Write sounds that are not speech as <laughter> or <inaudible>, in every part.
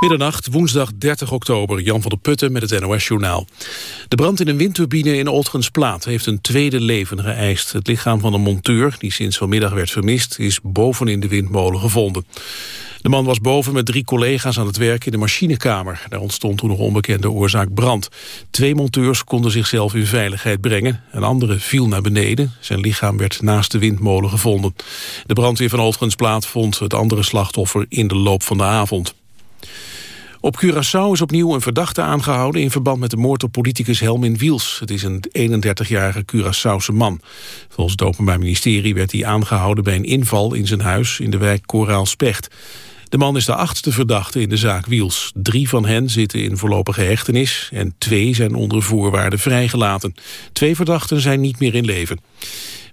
Middernacht, woensdag 30 oktober, Jan van der Putten met het NOS-journaal. De brand in een windturbine in Oldgensplaat heeft een tweede leven geëist. Het lichaam van een monteur, die sinds vanmiddag werd vermist, is bovenin de windmolen gevonden. De man was boven met drie collega's aan het werk in de machinekamer. Daar ontstond toen nog onbekende oorzaak brand. Twee monteurs konden zichzelf in veiligheid brengen. Een andere viel naar beneden. Zijn lichaam werd naast de windmolen gevonden. De brandweer van Oldgensplaat vond het andere slachtoffer in de loop van de avond. Op Curaçao is opnieuw een verdachte aangehouden... in verband met de moord op politicus Helmin Wiels. Het is een 31-jarige Curaçaose man. Volgens het Openbaar Ministerie werd hij aangehouden... bij een inval in zijn huis in de wijk Koraal-Specht. De man is de achtste verdachte in de zaak Wiels. Drie van hen zitten in voorlopige hechtenis... en twee zijn onder voorwaarden vrijgelaten. Twee verdachten zijn niet meer in leven.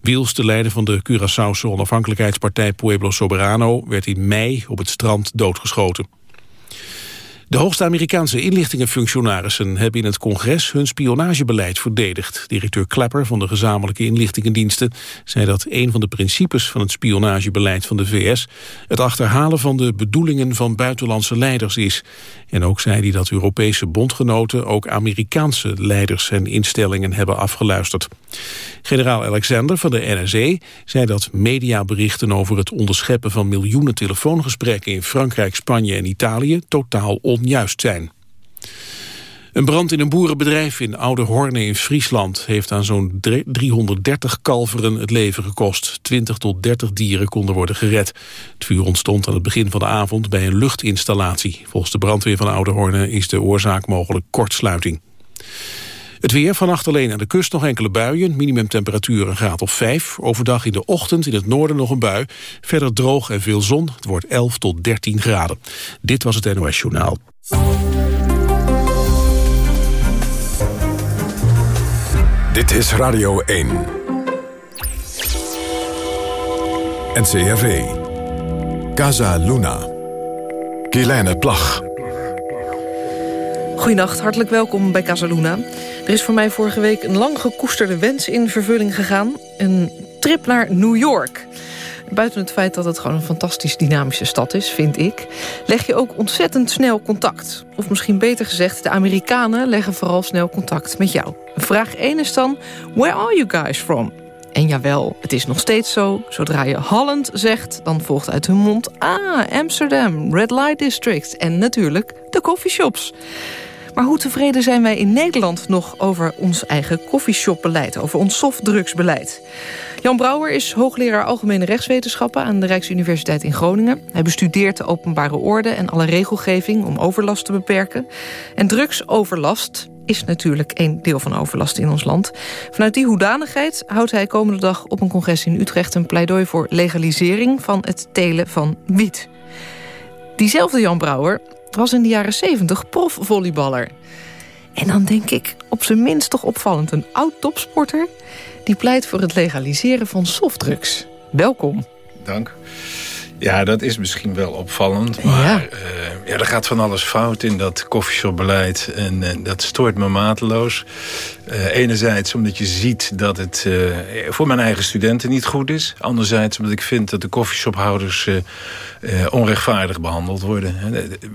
Wiels, de leider van de Curaçaose onafhankelijkheidspartij Pueblo Soberano... werd in mei op het strand doodgeschoten. De hoogste Amerikaanse inlichtingenfunctionarissen hebben in het congres hun spionagebeleid verdedigd. Directeur Clapper van de gezamenlijke inlichtingendiensten zei dat een van de principes van het spionagebeleid van de VS het achterhalen van de bedoelingen van buitenlandse leiders is. En ook zei hij dat Europese bondgenoten ook Amerikaanse leiders en instellingen hebben afgeluisterd. Generaal Alexander van de NSE zei dat mediaberichten over het onderscheppen van miljoenen telefoongesprekken in Frankrijk, Spanje en Italië totaal onjuist zijn. Een brand in een boerenbedrijf in Oude Horne in Friesland... heeft aan zo'n 330 kalveren het leven gekost. 20 tot 30 dieren konden worden gered. Het vuur ontstond aan het begin van de avond bij een luchtinstallatie. Volgens de brandweer van Oude Horne is de oorzaak mogelijk kortsluiting. Het weer, vannacht alleen aan de kust nog enkele buien. Minimumtemperatuur een graad of 5. Overdag in de ochtend in het noorden nog een bui. Verder droog en veel zon. Het wordt 11 tot 13 graden. Dit was het NOS Journaal. Dit is Radio 1. NCRV. Casa Luna. Kielijne Plag. Goedenacht, hartelijk welkom bij Casaluna. Er is voor mij vorige week een lang gekoesterde wens in vervulling gegaan. Een trip naar New York. Buiten het feit dat het gewoon een fantastisch dynamische stad is, vind ik... leg je ook ontzettend snel contact. Of misschien beter gezegd, de Amerikanen leggen vooral snel contact met jou. Vraag 1 is dan, where are you guys from? En jawel, het is nog steeds zo. Zodra je Holland zegt, dan volgt uit hun mond... ah, Amsterdam, Red Light District en natuurlijk de coffeeshops. Maar hoe tevreden zijn wij in Nederland nog over ons eigen koffieshopbeleid, over ons softdrugsbeleid? Jan Brouwer is hoogleraar Algemene Rechtswetenschappen... aan de Rijksuniversiteit in Groningen. Hij bestudeert de openbare orde en alle regelgeving... om overlast te beperken. En drugsoverlast is natuurlijk een deel van overlast in ons land. Vanuit die hoedanigheid houdt hij komende dag op een congres in Utrecht... een pleidooi voor legalisering van het telen van wiet. Diezelfde Jan Brouwer was in de jaren 70 profvolleyballer. En dan denk ik, op zijn minst toch opvallend... een oud-topsporter die pleit voor het legaliseren van softdrugs. Welkom. Dank. Ja, dat is misschien wel opvallend. Maar ja. Uh, ja, er gaat van alles fout in dat koffieshopbeleid. En uh, dat stoort me mateloos. Uh, enerzijds omdat je ziet dat het voor mijn eigen studenten niet goed is. Anderzijds omdat ik vind dat de koffieshophouders onrechtvaardig behandeld worden.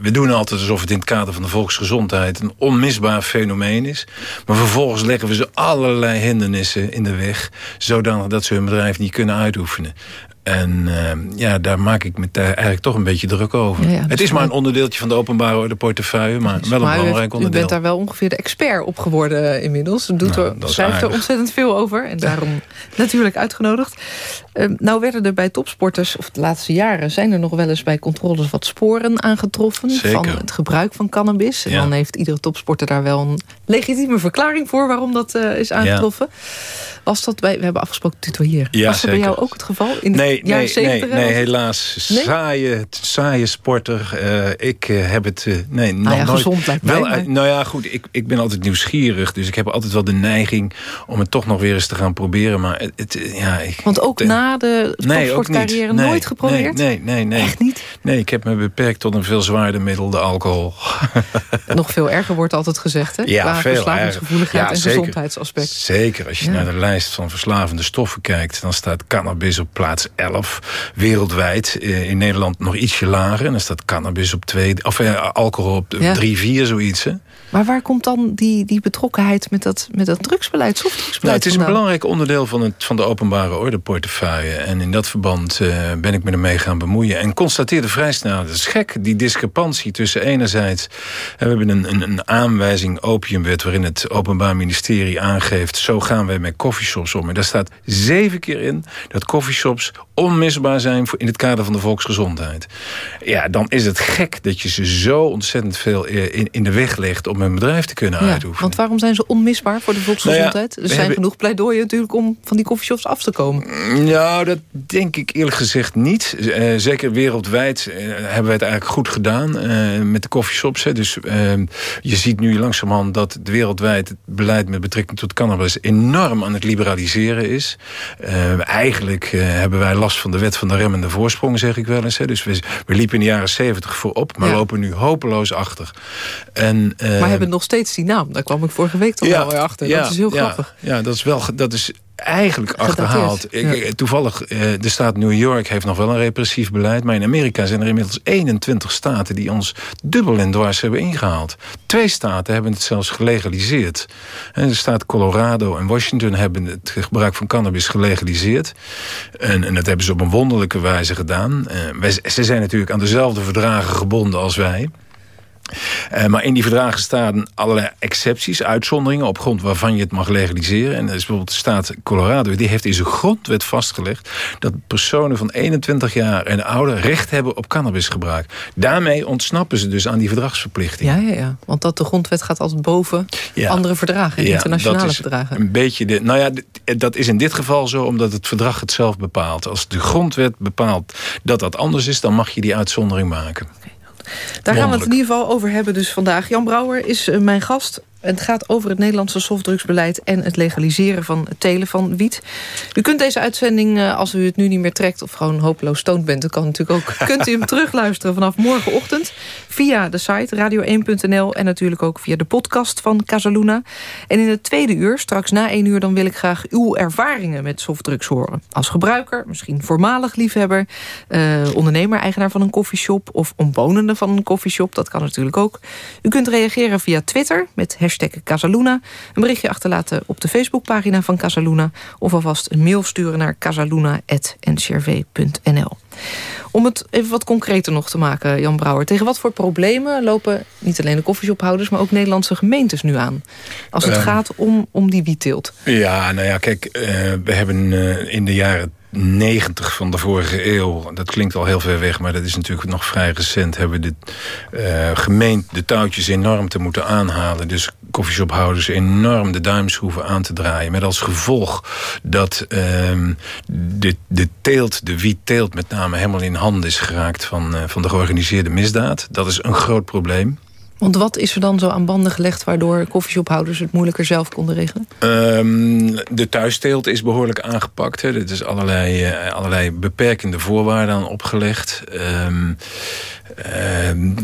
We doen altijd alsof het in het kader van de volksgezondheid... een onmisbaar fenomeen is. Maar vervolgens leggen we ze allerlei hindernissen in de weg... zodanig dat ze hun bedrijf niet kunnen uitoefenen. En uh, ja, daar maak ik me eigenlijk toch een beetje druk over. Ja, ja, het is maar een onderdeeltje van de openbare orde portefeuille... maar wel een belangrijk onderdeel. U bent daar wel ongeveer de expert op geworden inmiddels. U doet nou, er, schrijft er ontzettend veel over. En daarom <laughs> natuurlijk uitgenodigd. Uh, nou werden er bij topsporters, of de laatste jaren... zijn er nog wel eens bij controles wat sporen aangetroffen... Zeker. van het gebruik van cannabis. En dan heeft iedere topsporter daar wel een legitieme verklaring voor... waarom dat uh, is aangetroffen. Was dat bij, we hebben afgesproken tutoyer. Ja, Was dat bij jou ook het geval? In de nee, nee, nee, nee, helaas. Nee? Saaie, saaie sporter. Uh, ik uh, heb het uh, nee, nou ja, nooit. Gezond lijkt mij, wel, Nou ja, goed. Ik, ik ben altijd nieuwsgierig. Dus ik heb altijd wel de neiging om het toch nog weer eens te gaan proberen. Maar het, het ja, ik, Want ook na de topsportcarrière nee, nooit geprobeerd? Nee, nee, nee, Echt niet? Nee, ik heb me beperkt tot een veel zwaarder middel, de alcohol. <laughs> nog veel erger wordt altijd gezegd, hè? Ja, veel verslavingsgevoeligheid ja, en zeker, gezondheidsaspect. Zeker. Als je ja. naar de lijst van verslavende stoffen kijkt... dan staat cannabis op plaats 11 11. Wereldwijd in Nederland nog ietsje lager. En dan staat cannabis op 2, of alcohol op 3, 4, zoiets. Hè? Maar waar komt dan die, die betrokkenheid met dat, met dat drugsbeleid, softdrugsbeleid nou, Het is een belangrijk onderdeel van, het, van de openbare ordeportefeuille. En in dat verband uh, ben ik me ermee gaan bemoeien. En constateerde vrij snel, dat is gek, die discrepantie tussen enerzijds... we hebben een, een, een aanwijzing opiumwet waarin het Openbaar Ministerie aangeeft... zo gaan wij met coffeeshops om. En daar staat zeven keer in dat coffeeshops onmisbaar zijn... in het kader van de volksgezondheid. Ja, dan is het gek dat je ze zo ontzettend veel in, in de weg legt... om een bedrijf te kunnen ja, uitoefenen. Want waarom zijn ze onmisbaar voor de volksgezondheid? Nou er zijn genoeg pleidooien natuurlijk om van die koffieshops af te komen. Nou, dat denk ik eerlijk gezegd niet. Uh, zeker wereldwijd uh, hebben wij het eigenlijk goed gedaan uh, met de koffieshops. Dus ehm, je ziet nu langzamerhand dat wereldwijd het beleid met betrekking tot cannabis enorm aan het liberaliseren is. eigenlijk hebben wij last van de wet van de remmende voorsprong, zeg ik wel eens. Hè. Dus we, we liepen in de jaren zeventig voorop, maar lopen nu hopeloos achter. En, maar hebben nog steeds die naam. Daar kwam ik vorige week toch wel weer achter. Ja, dat is heel grappig. Ja, dat is wel dat is eigenlijk achterhaald. Ik, toevallig, eh, de staat New York heeft nog wel een repressief beleid... maar in Amerika zijn er inmiddels 21 staten... die ons dubbel en dwars hebben ingehaald. Twee staten hebben het zelfs gelegaliseerd. En de staat Colorado en Washington hebben het gebruik van cannabis gelegaliseerd. En, en dat hebben ze op een wonderlijke wijze gedaan. Uh, wij, ze zijn natuurlijk aan dezelfde verdragen gebonden als wij... Uh, maar in die verdragen staan allerlei excepties, uitzonderingen... op grond waarvan je het mag legaliseren. En dat is bijvoorbeeld de staat Colorado. Die heeft in zijn grondwet vastgelegd... dat personen van 21 jaar en ouder recht hebben op cannabisgebruik. Daarmee ontsnappen ze dus aan die verdragsverplichting. Ja, ja, ja. want dat de grondwet gaat altijd boven andere verdragen, ja, internationale verdragen. Een beetje de, nou ja, dat is in dit geval zo omdat het verdrag het zelf bepaalt. Als de grondwet bepaalt dat dat anders is... dan mag je die uitzondering maken. Daar gaan we het in ieder geval over hebben dus vandaag. Jan Brouwer is eh, mijn gast. Het gaat over het Nederlandse softdrugsbeleid... en het legaliseren van het telen van wiet. U kunt deze uitzending, eh, als u het nu niet meer trekt... of gewoon hopeloos stoned bent, dan kan natuurlijk ook... <laughs> kunt u hem terugluisteren vanaf morgenochtend... via de site radio1.nl... en natuurlijk ook via de podcast van Casaluna. En in het tweede uur, straks na één uur... dan wil ik graag uw ervaringen met softdrugs horen. Als gebruiker, misschien voormalig liefhebber... Eh, ondernemer, eigenaar van een koffieshop... of omwonende van een koffieshop, dat kan natuurlijk ook. U kunt reageren via Twitter met hashtag Casaluna. Een berichtje achterlaten op de Facebookpagina van Casaluna... of alvast een mail sturen naar casaluna.ncrv.nl. Om het even wat concreter nog te maken, Jan Brouwer. Tegen wat voor problemen lopen niet alleen de koffieshophouders... maar ook Nederlandse gemeentes nu aan? Als het ehm. gaat om, om die wietteelt. Ja, nou ja, kijk, uh, we hebben uh, in de jaren 90 van de vorige eeuw, dat klinkt al heel ver weg... maar dat is natuurlijk nog vrij recent... hebben we uh, gemeend de touwtjes enorm te moeten aanhalen. Dus koffieshophouders enorm de duimschroeven aan te draaien. Met als gevolg dat uh, de, de teelt, de wietteelt met name... helemaal in handen is geraakt van, uh, van de georganiseerde misdaad. Dat is een groot probleem. Want wat is er dan zo aan banden gelegd... waardoor koffieshophouders het moeilijker zelf konden regelen? Um, de thuisteelt is behoorlijk aangepakt. Er is allerlei, uh, allerlei beperkende voorwaarden aan opgelegd. Um, uh,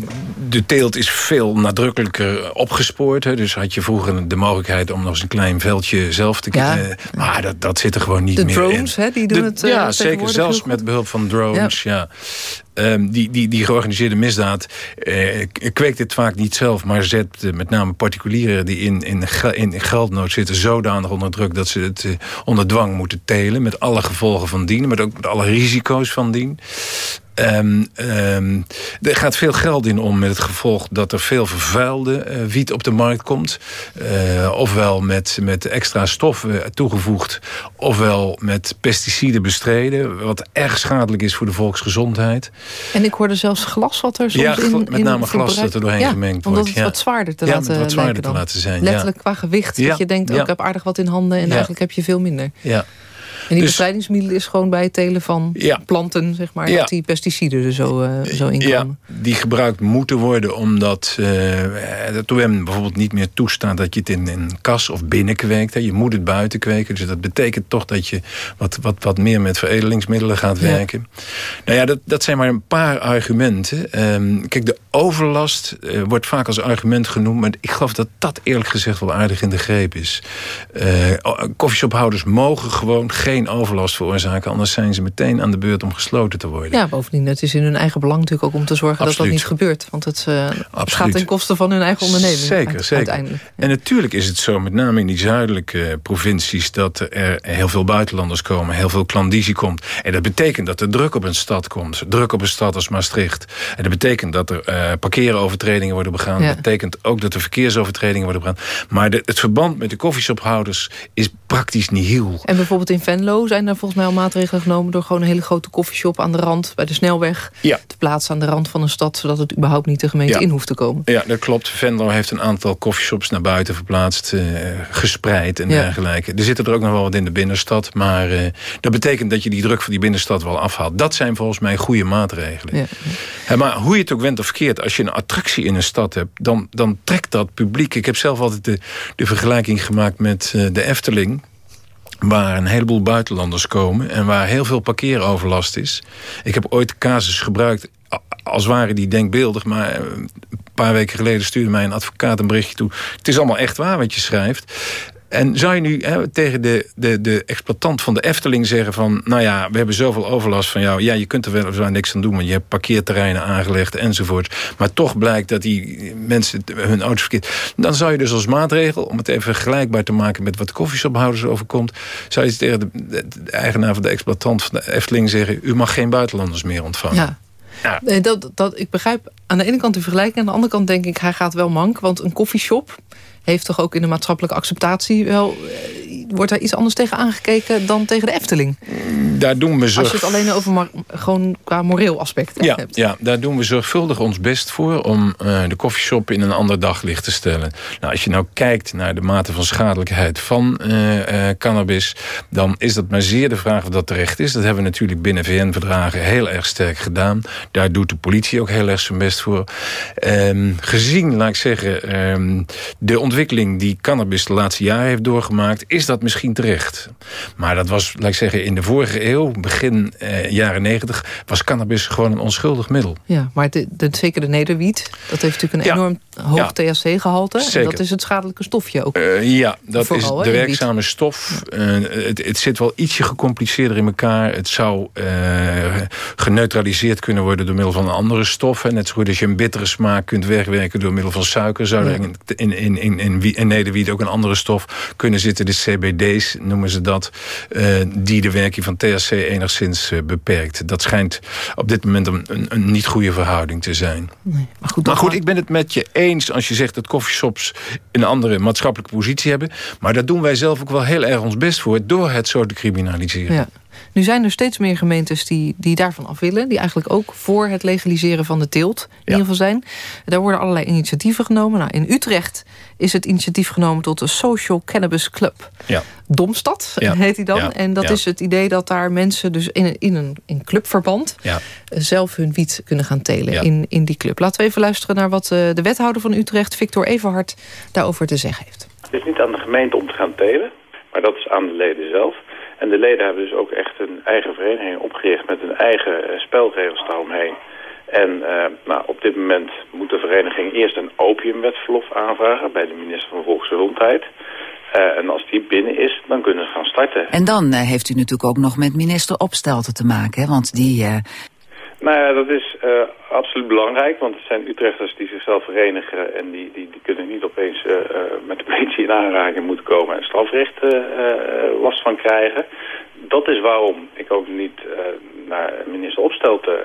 de teelt is veel nadrukkelijker opgespoord. Hè. Dus had je vroeger de mogelijkheid om nog eens een klein veldje zelf te... Ja. Uh, maar dat, dat zit er gewoon niet de meer drones, in. Hè, die doen de, het Ja, zeker. Zelfs met behulp van drones, ja. ja. Um, die, die, die georganiseerde misdaad uh, kweekt het vaak niet zelf... maar zet uh, met name particulieren die in, in, in geldnood zitten... zodanig onder druk dat ze het uh, onder dwang moeten telen... met alle gevolgen van dien, maar ook met alle risico's van dien. Um, um, er gaat veel geld in om met het gevolg dat er veel vervuilde uh, wiet op de markt komt. Uh, ofwel met, met extra stoffen toegevoegd, ofwel met pesticiden bestreden. Wat erg schadelijk is voor de volksgezondheid. En ik hoorde zelfs glas wat er soms ja, in, met name glas dat er doorheen ja, gemengd wordt. Omdat het ja. wat zwaarder te ja, laten wat zwaarder te laten zijn. Letterlijk qua gewicht. Dat je denkt, oh, ik heb aardig wat in handen en eigenlijk heb je veel minder. Ja. En die dus, bestrijdingsmiddelen is gewoon bij het telen van ja. planten, zeg maar, ja. dat die pesticiden er zo, uh, zo in komen. Ja, die gebruikt moeten worden omdat uh, het OM bijvoorbeeld niet meer toestaat dat je het in een kas of binnen kweekt. Hè. Je moet het buiten kweken, dus dat betekent toch dat je wat, wat, wat meer met veredelingsmiddelen gaat werken. Ja. Nou ja, dat, dat zijn maar een paar argumenten. Um, kijk, de overlast uh, wordt vaak als argument genoemd, maar ik geloof dat dat eerlijk gezegd wel aardig in de greep is. Uh, koffieshophouders mogen gewoon geen geen overlast veroorzaken. Anders zijn ze meteen aan de beurt om gesloten te worden. Ja, bovendien, het is in hun eigen belang natuurlijk ook om te zorgen dat dat niet gebeurt. Want het uh, gaat ten koste van hun eigen onderneming. Zeker, zeker. En natuurlijk is het zo, met name in die zuidelijke provincies... dat er heel veel buitenlanders komen, heel veel klandizie komt. En dat betekent dat er druk op een stad komt. Druk op een stad als Maastricht. En dat betekent dat er uh, parkeerovertredingen worden begaan. Dat betekent ook dat er verkeersovertredingen worden begaan. Maar de, het verband met de koffieshophouders is praktisch niet heel. En bijvoorbeeld in Venlo zijn er volgens mij al maatregelen genomen... door gewoon een hele grote koffieshop aan de rand bij de snelweg... te plaatsen aan de rand van een stad... zodat het überhaupt niet de gemeente in hoeft te komen. Ja, dat klopt. Venlo heeft een aantal koffieshops naar buiten verplaatst... Uh, gespreid en dergelijke. Er zitten er ook nog wel wat in de binnenstad... maar uh, dat betekent dat je die druk van die binnenstad wel afhaalt. Dat zijn volgens mij goede maatregelen. Ja. maar hoe je het ook went of verkeerd... als je een attractie in een stad hebt... dan, dan trekt dat publiek. Ik heb zelf altijd de, de vergelijking gemaakt met uh, de Efteling waar een heleboel buitenlanders komen... en waar heel veel parkeeroverlast is. Ik heb ooit casus gebruikt, als waren die denkbeeldig... maar eh, een paar weken geleden stuurde mij een advocaat een berichtje toe... het is allemaal echt waar wat je schrijft. En zou je nu hè, tegen de, de, de exploitant van de Efteling zeggen van... nou ja, we hebben zoveel overlast van jou. Ja, je kunt er wel of niks aan doen, want je hebt parkeerterreinen aangelegd enzovoort. Maar toch blijkt dat die mensen hun auto's verkeerd... Dan zou je dus als maatregel, om het even vergelijkbaar te maken... met wat de koffieshophouders overkomt... zou je tegen de, de, eigenaar van de exploitant van de Efteling zeggen... u mag geen buitenlanders meer ontvangen. Ja. Ja. Dat, dat, ik begrijp aan de ene kant de vergelijking... aan de andere kant denk ik, hij gaat wel mank. Want een koffieshop heeft toch ook in de maatschappelijke acceptatie wel... Eh, wordt daar iets anders tegen aangekeken dan tegen de Efteling? Daar doen we zorg... Als je het alleen over gewoon qua moreel aspect ja, hebt. Ja, daar doen we zorgvuldig ons best voor... om uh, de koffieshop in een ander daglicht te stellen. Nou, als je nou kijkt naar de mate van schadelijkheid van uh, uh, cannabis... dan is dat maar zeer de vraag of dat terecht is. Dat hebben we natuurlijk binnen VN-verdragen heel erg sterk gedaan. Daar doet de politie ook heel erg zijn best voor. Um, gezien, laat ik zeggen, um, de ontwikkeling die cannabis de laatste jaren heeft doorgemaakt... is dat misschien terecht. Maar dat was, laat ik zeggen, in de vorige eeuw, begin eh, jaren negentig... was cannabis gewoon een onschuldig middel. Ja, maar de, de, zeker de nederwiet, dat heeft natuurlijk een enorm hoog THC-gehalte. En dat is het schadelijke stofje ook. Uh, ja, dat is de werkzame stof. Uh, het, het, zit wel ietsje gecompliceerder in elkaar. Het zou uh, geneutraliseerd kunnen worden door middel van andere stoffen. Net zo goed als je een bittere smaak kunt wegwerken door middel van suiker... zou er in, in, in, in, in, in nederwiet ook een andere stof kunnen zitten. De Noemen ze dat. die de werking van THC enigszins beperkt. Dat schijnt op dit moment een, een, een niet goede verhouding te zijn. Nee, maar goed, maar goed ik ben het met je eens als je zegt dat coffeeshops een andere maatschappelijke positie hebben. Maar daar doen wij zelf ook wel heel erg ons best voor door het zo te criminaliseren. Ja. Nu zijn er steeds meer gemeentes die, die daarvan af willen. Die eigenlijk ook voor het legaliseren van de teelt in ieder geval zijn. Daar worden allerlei initiatieven genomen. Nou, in Utrecht is het initiatief genomen tot de Social Cannabis Club. Ja. Domstad <laughs> heet hij dan. En dat is het idee dat daar mensen dus in, in een in clubverband... zelf hun wiet kunnen gaan telen in, in die club. Laten we even luisteren naar wat eh, de wethouder van Utrecht... Victor Everhard daarover te zeggen heeft. Het is niet aan de gemeente om te gaan telen... maar dat is aan de leden zelf. En de leden hebben dus ook echt een eigen vereniging opgericht... met een eigen uh, spelregels daaromheen... En uh, nou, op dit moment moet de vereniging eerst een opiumwetverlof aanvragen bij de minister van Volksgezondheid. Uh, en als die binnen is, dan kunnen ze gaan starten. En dan heeft u natuurlijk ook nog met minister Opstelten te maken, hè? want die... Nou ja, dat is absoluut belangrijk, want het zijn Utrechters die zichzelf verenigen... en die, die, die kunnen niet opeens met de politie in aanraking moeten komen... en strafrecht last van krijgen. Dat is waarom ik ook niet naar minister Opstelten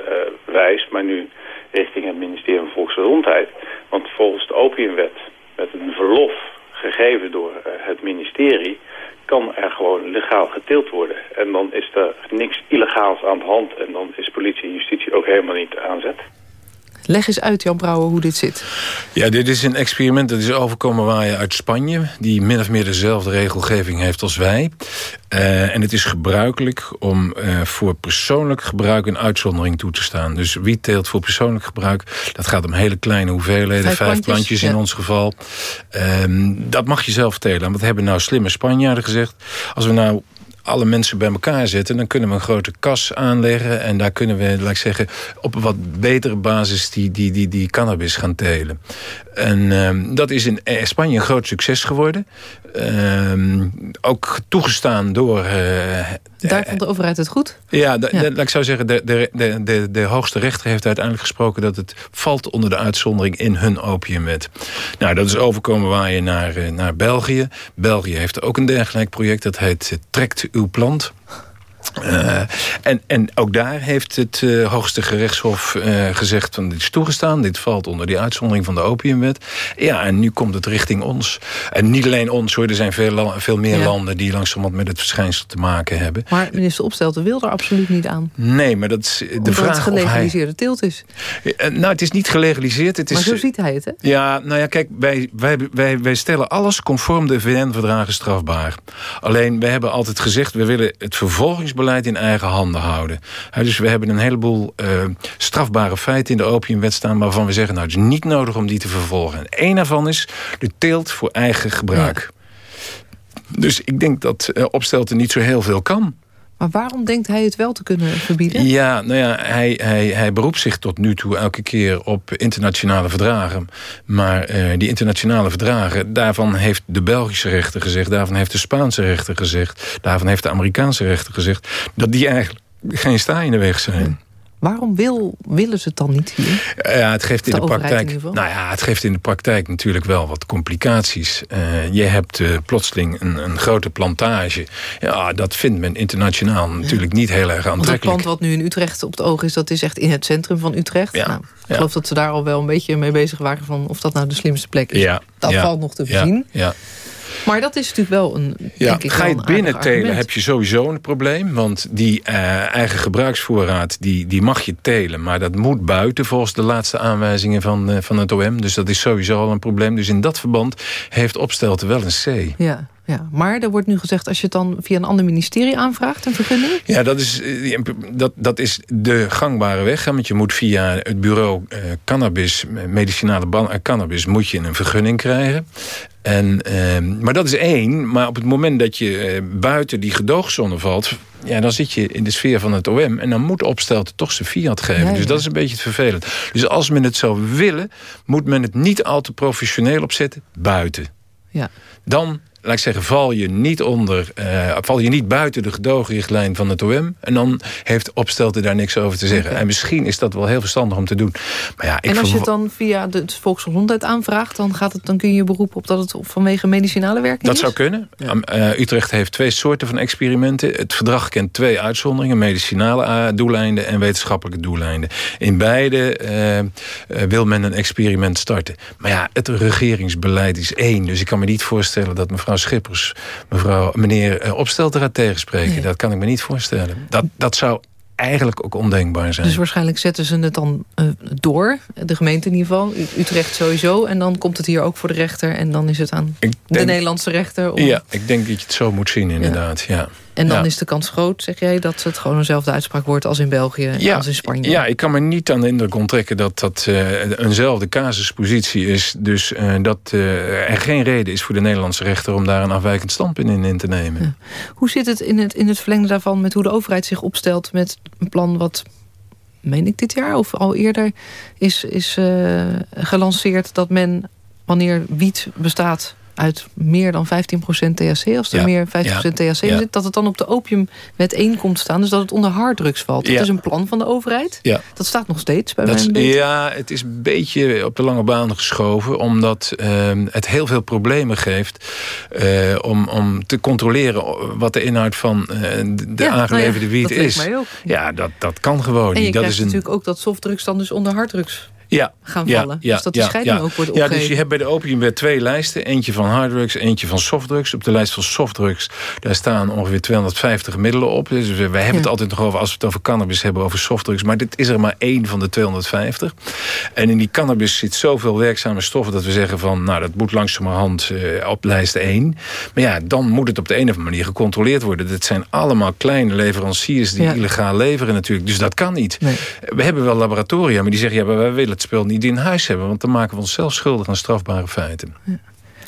wijs... maar nu richting het ministerie van Volksgezondheid. Want volgens de opiumwet met een verlof gegeven door uh, het ministerie kan er gewoon legaal geteeld worden. En dan is er niks illegaals aan de hand en dan is politie en justitie ook helemaal niet aanzet. Leg eens uit, Jan Brouwer, hoe dit zit. Ja, dit is een experiment dat is overkomen waar je uit Spanje... die min of meer dezelfde regelgeving heeft als wij. Uh, en het is gebruikelijk om uh, voor persoonlijk gebruik... een uitzondering toe te staan. Dus wie teelt voor persoonlijk gebruik... dat gaat om hele kleine hoeveelheden, vijf, vijf plantjes, in ons geval. Uh, dat mag je zelf telen. Wat hebben nou slimme Spanjaarden gezegd? Als we nou alle mensen bij elkaar zetten... dan kunnen we een grote kas aanleggen... en daar kunnen we, laat ik zeggen, op een wat betere basis... die, die, die, die cannabis gaan telen. En uh, dat is in Spanje een groot succes geworden. Uh, ook toegestaan door uh, Daar vond de overheid het goed? Ja, ik zou zeggen, de, de, de, de, hoogste rechter heeft uiteindelijk gesproken... dat het valt onder de uitzondering in hun opiumwet. Nou, dat is overkomen waaien naar, eh, naar België. België heeft ook een dergelijk project, dat heet Trekt uw plant... Uh, en, en ook daar heeft het uh, hoogste gerechtshof uh, gezegd... van dit is toegestaan, dit valt onder die uitzondering van de opiumwet. Ja, en nu komt het richting ons. En niet alleen ons, hoor, er zijn veel, veel meer landen... die langzamerhand met het verschijnsel te maken hebben. Maar minister Opstelten wil er absoluut niet aan. Nee, maar dat is de Omdat vraag het gelegaliseerde hij... teelt is. nou, het is niet gelegaliseerd. Het is, maar zo ziet hij het, hè? Ja, nou ja, kijk, wij, wij, wij, wij stellen alles conform de VN-verdragen strafbaar. Alleen, wij hebben altijd gezegd... we willen het vervolgings beleid in eigen handen houden. dus we hebben een heleboel uh, strafbare feiten in de opiumwet staan... waarvan we zeggen, nou, het is niet nodig om die te vervolgen. En één daarvan is de teelt voor eigen gebruik. Dus ik denk dat uh, Opstelten niet zo heel veel kan. Maar waarom denkt hij het wel te kunnen verbieden? Ja, nou ja, hij, hij, hij beroept zich tot nu toe elke keer op internationale verdragen. Maar uh, die internationale verdragen, daarvan heeft de Belgische rechter gezegd... daarvan heeft de Spaanse rechter gezegd... daarvan heeft de Amerikaanse rechter gezegd... dat die eigenlijk geen sta in de weg zijn. Waarom wil, willen ze het dan niet hier? Ja, het geeft in de, praktijk. Nou ja, het geeft in de praktijk natuurlijk wel wat complicaties. Uh, je hebt uh, plotseling een, een, grote plantage. Ja, dat vindt men internationaal natuurlijk niet heel erg aantrekkelijk. Want het plant wat nu in Utrecht op het oog is, dat is echt in het centrum van Utrecht. Ja. Nou, ik geloof dat ze daar al wel een beetje mee bezig waren van of dat nou de slimste plek is. Ja. Dat valt nog te voorzien. Ja. Maar dat is natuurlijk wel een. Ja, ik, ga je het binnen telen, heb je sowieso een probleem. Want die uh, eigen gebruiksvoorraad, die, die mag je telen. Maar dat moet buiten volgens de laatste aanwijzingen van, uh, van het OM. Dus dat is sowieso al een probleem. Dus in dat verband heeft Opstelten wel een C. Ja. Ja, maar er wordt nu gezegd, als je het dan via een ander ministerie aanvraagt, een vergunning? Ja, dat is, dat, dat is de gangbare weg. Want je moet via het bureau uh, cannabis, medicinale cannabis, moet je een vergunning krijgen. En, uh, maar dat is één. Maar op het moment dat je uh, buiten die gedoogzone valt... Ja, dan zit je in de sfeer van het OM. En dan moet Opstelten toch zijn fiat geven. Ja, ja. Dus dat is een beetje het vervelend. Dus als men het zou willen... moet men het niet al te professioneel opzetten buiten. Ja. Dan laat ik zeggen, val je niet onder, uh, val je niet buiten de gedoogrichtlijn van het OM. En dan heeft Opstelten daar niks over te zeggen. Okay. En misschien is dat wel heel verstandig om te doen. Maar ja, ik en als je het dan via de volksgezondheid aanvraagt, dan, gaat het, dan kun je beroep op dat het vanwege medicinale werking dat is? zou kunnen. Ja. Uh, Utrecht heeft twee soorten van experimenten. Het verdrag kent twee uitzonderingen. Medicinale uh, doeleinden en wetenschappelijke doeleinden. In beide uh, wil men een experiment starten. Maar ja, het regeringsbeleid is één. Dus ik kan me niet voorstellen dat mevrouw Schippers, mevrouw, meneer Opstelter gaat tegenspreken. Nee. Dat kan ik me niet voorstellen. Dat, dat zou eigenlijk ook ondenkbaar zijn. Dus waarschijnlijk zetten ze het dan uh, door, de gemeente in ieder geval, Utrecht sowieso... en dan komt het hier ook voor de rechter en dan is het aan denk, de Nederlandse rechter... Om... Ja, ik denk dat je het zo moet zien inderdaad, ja. ja. En dan ja. is de kans groot, zeg jij, dat het gewoon eenzelfde uitspraak wordt als in België ja, als in Spanje? Ja, ik kan me niet aan de indruk onttrekken dat dat uh, eenzelfde casuspositie is. Dus uh, dat uh, er geen reden is voor de Nederlandse rechter om daar een afwijkend standpunt in, in te nemen. Ja. Hoe zit het in, het in het verlengde daarvan met hoe de overheid zich opstelt met een plan wat meen ik dit jaar of al eerder is, is gelanceerd dat men wanneer wiet bestaat uit meer dan 15% THC, als er ja, meer 50% ja, THC ja. zit, dat het dan op de opiumwet 1 komt staan. Dus dat het onder harddrugs valt. Dat is een plan van de overheid. Dat staat nog steeds bij dat. Ja, het is een beetje op de lange baan geschoven, omdat uh, het heel veel problemen geeft uh, om, om te controleren wat de inhoud van uh, de aangeleverde nou wiet is. Ja, dat, dat kan gewoon en niet. dat is een... natuurlijk ook dat softdrugs dan dus onder harddrugs ja, gaan ja, vallen. Ja, dus dat die ja, scheiding ja. ook wordt Ja, opgegeven. dus je hebt bij de opiumwet twee lijsten. Eentje van harddrugs, eentje van softdrugs. Op de lijst van softdrugs, daar staan ongeveer 250 middelen op. Dus we hebben het altijd nog over, als we het over cannabis hebben, over softdrugs. Maar dit is er maar één van de 250. En in die cannabis zit zoveel werkzame stoffen dat we zeggen van, nou, dat moet langzamerhand uh, op lijst 1. Maar ja, dan moet het op de een of andere manier gecontroleerd worden. Dit zijn allemaal kleine leveranciers die illegaal leveren natuurlijk. Dus dat kan niet. Nee. We hebben wel laboratoria, maar die zeggen, ja, maar wij willen het niet in huis hebben. Want dan maken we onszelf schuldig aan strafbare feiten. Ja.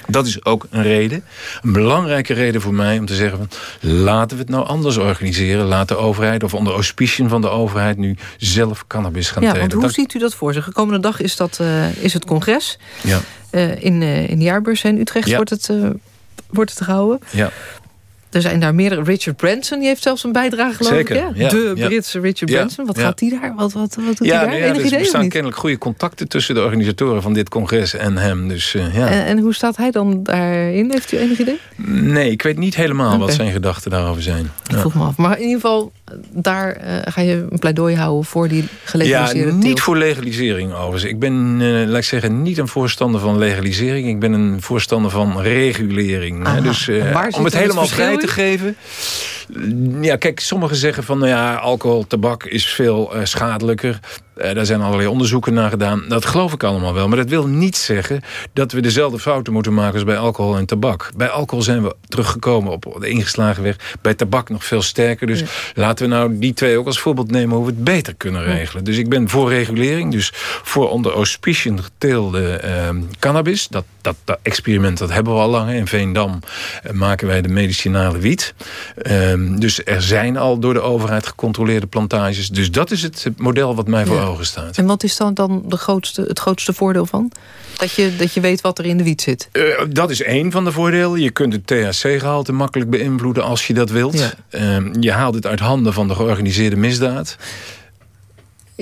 Dat is ook een reden. Een belangrijke reden voor mij om te zeggen... Van, laten we het nou anders organiseren. Laat de overheid of onder auspiciën van de overheid... nu zelf cannabis gaan ja, telen. Want hoe dat... ziet u dat voor zich? De komende dag is, dat, uh, is het congres. Ja. Uh, in, uh, in de jaarbeurs in Utrecht ja. wordt, het, wordt het gehouden. Ja. Er zijn daar meerdere. Richard Branson die heeft zelfs een bijdrage geloof Zeker, ik. Ja? ja, de ja. Britse Richard Branson. Wat gaat die daar? Wat, wat, wat doet hij daar? nou Enig dus er idee niet? kennelijk goede contacten tussen de organisatoren van dit congres en hem. Dus eh, ja. En, en hoe staat hij dan daarin? Heeft u enig idee? Nee, ik weet niet helemaal wat zijn gedachten daarover zijn. Ik vroeg me af. Maar in ieder geval, daar eh, ga je een pleidooi houden voor die Ja, gelegaliseerde niet teelt. voor legalisering overigens. Ik ben, eh, laat ik zeggen, niet een voorstander van legalisering. Ik ben een voorstander van regulering. hè. Dus zit om het het helemaal verschil vrij te geven. Ja, kijk, sommigen zeggen van, nou ja, alcohol, tabak is veel schadelijker. Eh, daar zijn allerlei onderzoeken naar gedaan. Dat geloof ik allemaal wel. Maar dat wil niet zeggen dat we dezelfde fouten moeten maken als bij alcohol en tabak. Bij alcohol zijn we teruggekomen op de ingeslagen weg. Bij tabak nog veel sterker. Dus laten we nou die twee ook als voorbeeld nemen hoe we het beter kunnen regelen. Dus ik ben voor regulering. Dus voor onder auspiciën geteelde ehm, cannabis. Dat, dat, dat experiment dat hebben we al lang. hè. In Veendam eh, maken wij de medicinale wiet. Ehm, dus er zijn al door de overheid gecontroleerde plantages. Dus dat is het model wat mij voor Ogen staat. En wat is dan, dan de grootste, het grootste voordeel van? Dat je, dat je weet wat er in de wiet zit. Eh, dat is één van de voordelen. Je kunt het THC-gehalte makkelijk beïnvloeden als je dat wilt. Ja. Ehm, je haalt het uit handen van de georganiseerde misdaad.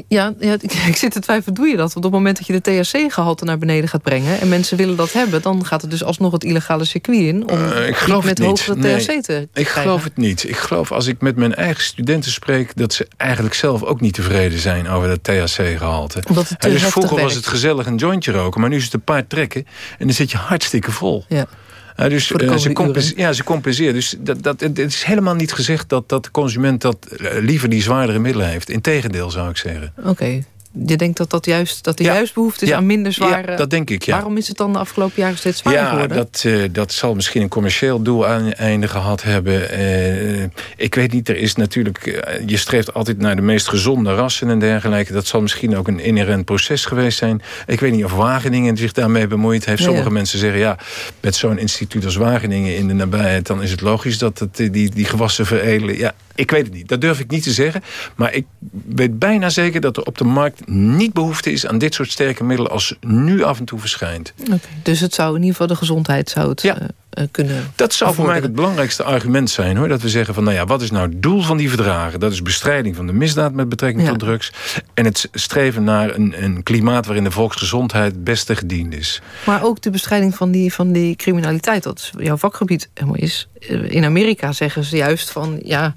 Ja, ja, ik, <laughs> ik zit te twijfelen, doe je dat? Want op het moment dat je de THC-gehalte naar beneden gaat brengen... en mensen willen dat hebben, dan gaat het dus alsnog het illegale circuit in... om Eh, ik geloof met hogere Nee. THC te krijgen. Ik geloof het niet. Ik geloof als ik met mijn eigen studenten spreek... dat ze eigenlijk zelf ook niet tevreden zijn over dat THC-gehalte. Dus vroeger was het gezellig een jointje roken... maar nu is het een paar trekken en dan zit je hartstikke vol. Ja. Ja, dus eh, ze, compens- ja, ze compenseren. Dus dat, dat, het is helemaal niet gezegd dat, dat de consument dat eh, liever die zwaardere middelen heeft. Integendeel zou ik zeggen. Oké. Je denkt dat, dat, juist, dat er Ja. juist behoefte is Ja. aan minder zware... Ja, dat denk ik, ja. Waarom is het dan de afgelopen jaren steeds zwaarder Ja, geworden? dat, eh, dat zal misschien een commercieel doeleinde gehad hebben. Eh, ik weet niet, er is natuurlijk... eh, je streeft altijd naar de meest gezonde rassen en dergelijke. Dat zal misschien ook een inherent proces geweest zijn. Ik weet niet of Wageningen zich daarmee bemoeid heeft. Ja, Sommige ja. mensen zeggen, ja, met zo'n instituut als Wageningen in de nabijheid... dan is het logisch dat het, die, die gewassen veredelen... Ja, ik weet het niet. Dat durf ik niet te zeggen. Maar ik weet bijna zeker dat er op de markt niet behoefte is... aan dit soort sterke middelen als nu af en toe verschijnt. Dus het zou in ieder geval de gezondheid zou het Ja. eh, eh, kunnen Dat zou voor mij het belangrijkste argument zijn. hoor. Dat we zeggen van, nou ja, wat is nou het doel van die verdragen? Dat is bestrijding van de misdaad met betrekking Ja. tot drugs. En het streven naar een, een klimaat waarin de volksgezondheid het beste gediend is. Maar ook de bestrijding van die, van die criminaliteit, dat jouw vakgebied helemaal is. Eh, In Amerika zeggen ze juist van, ja,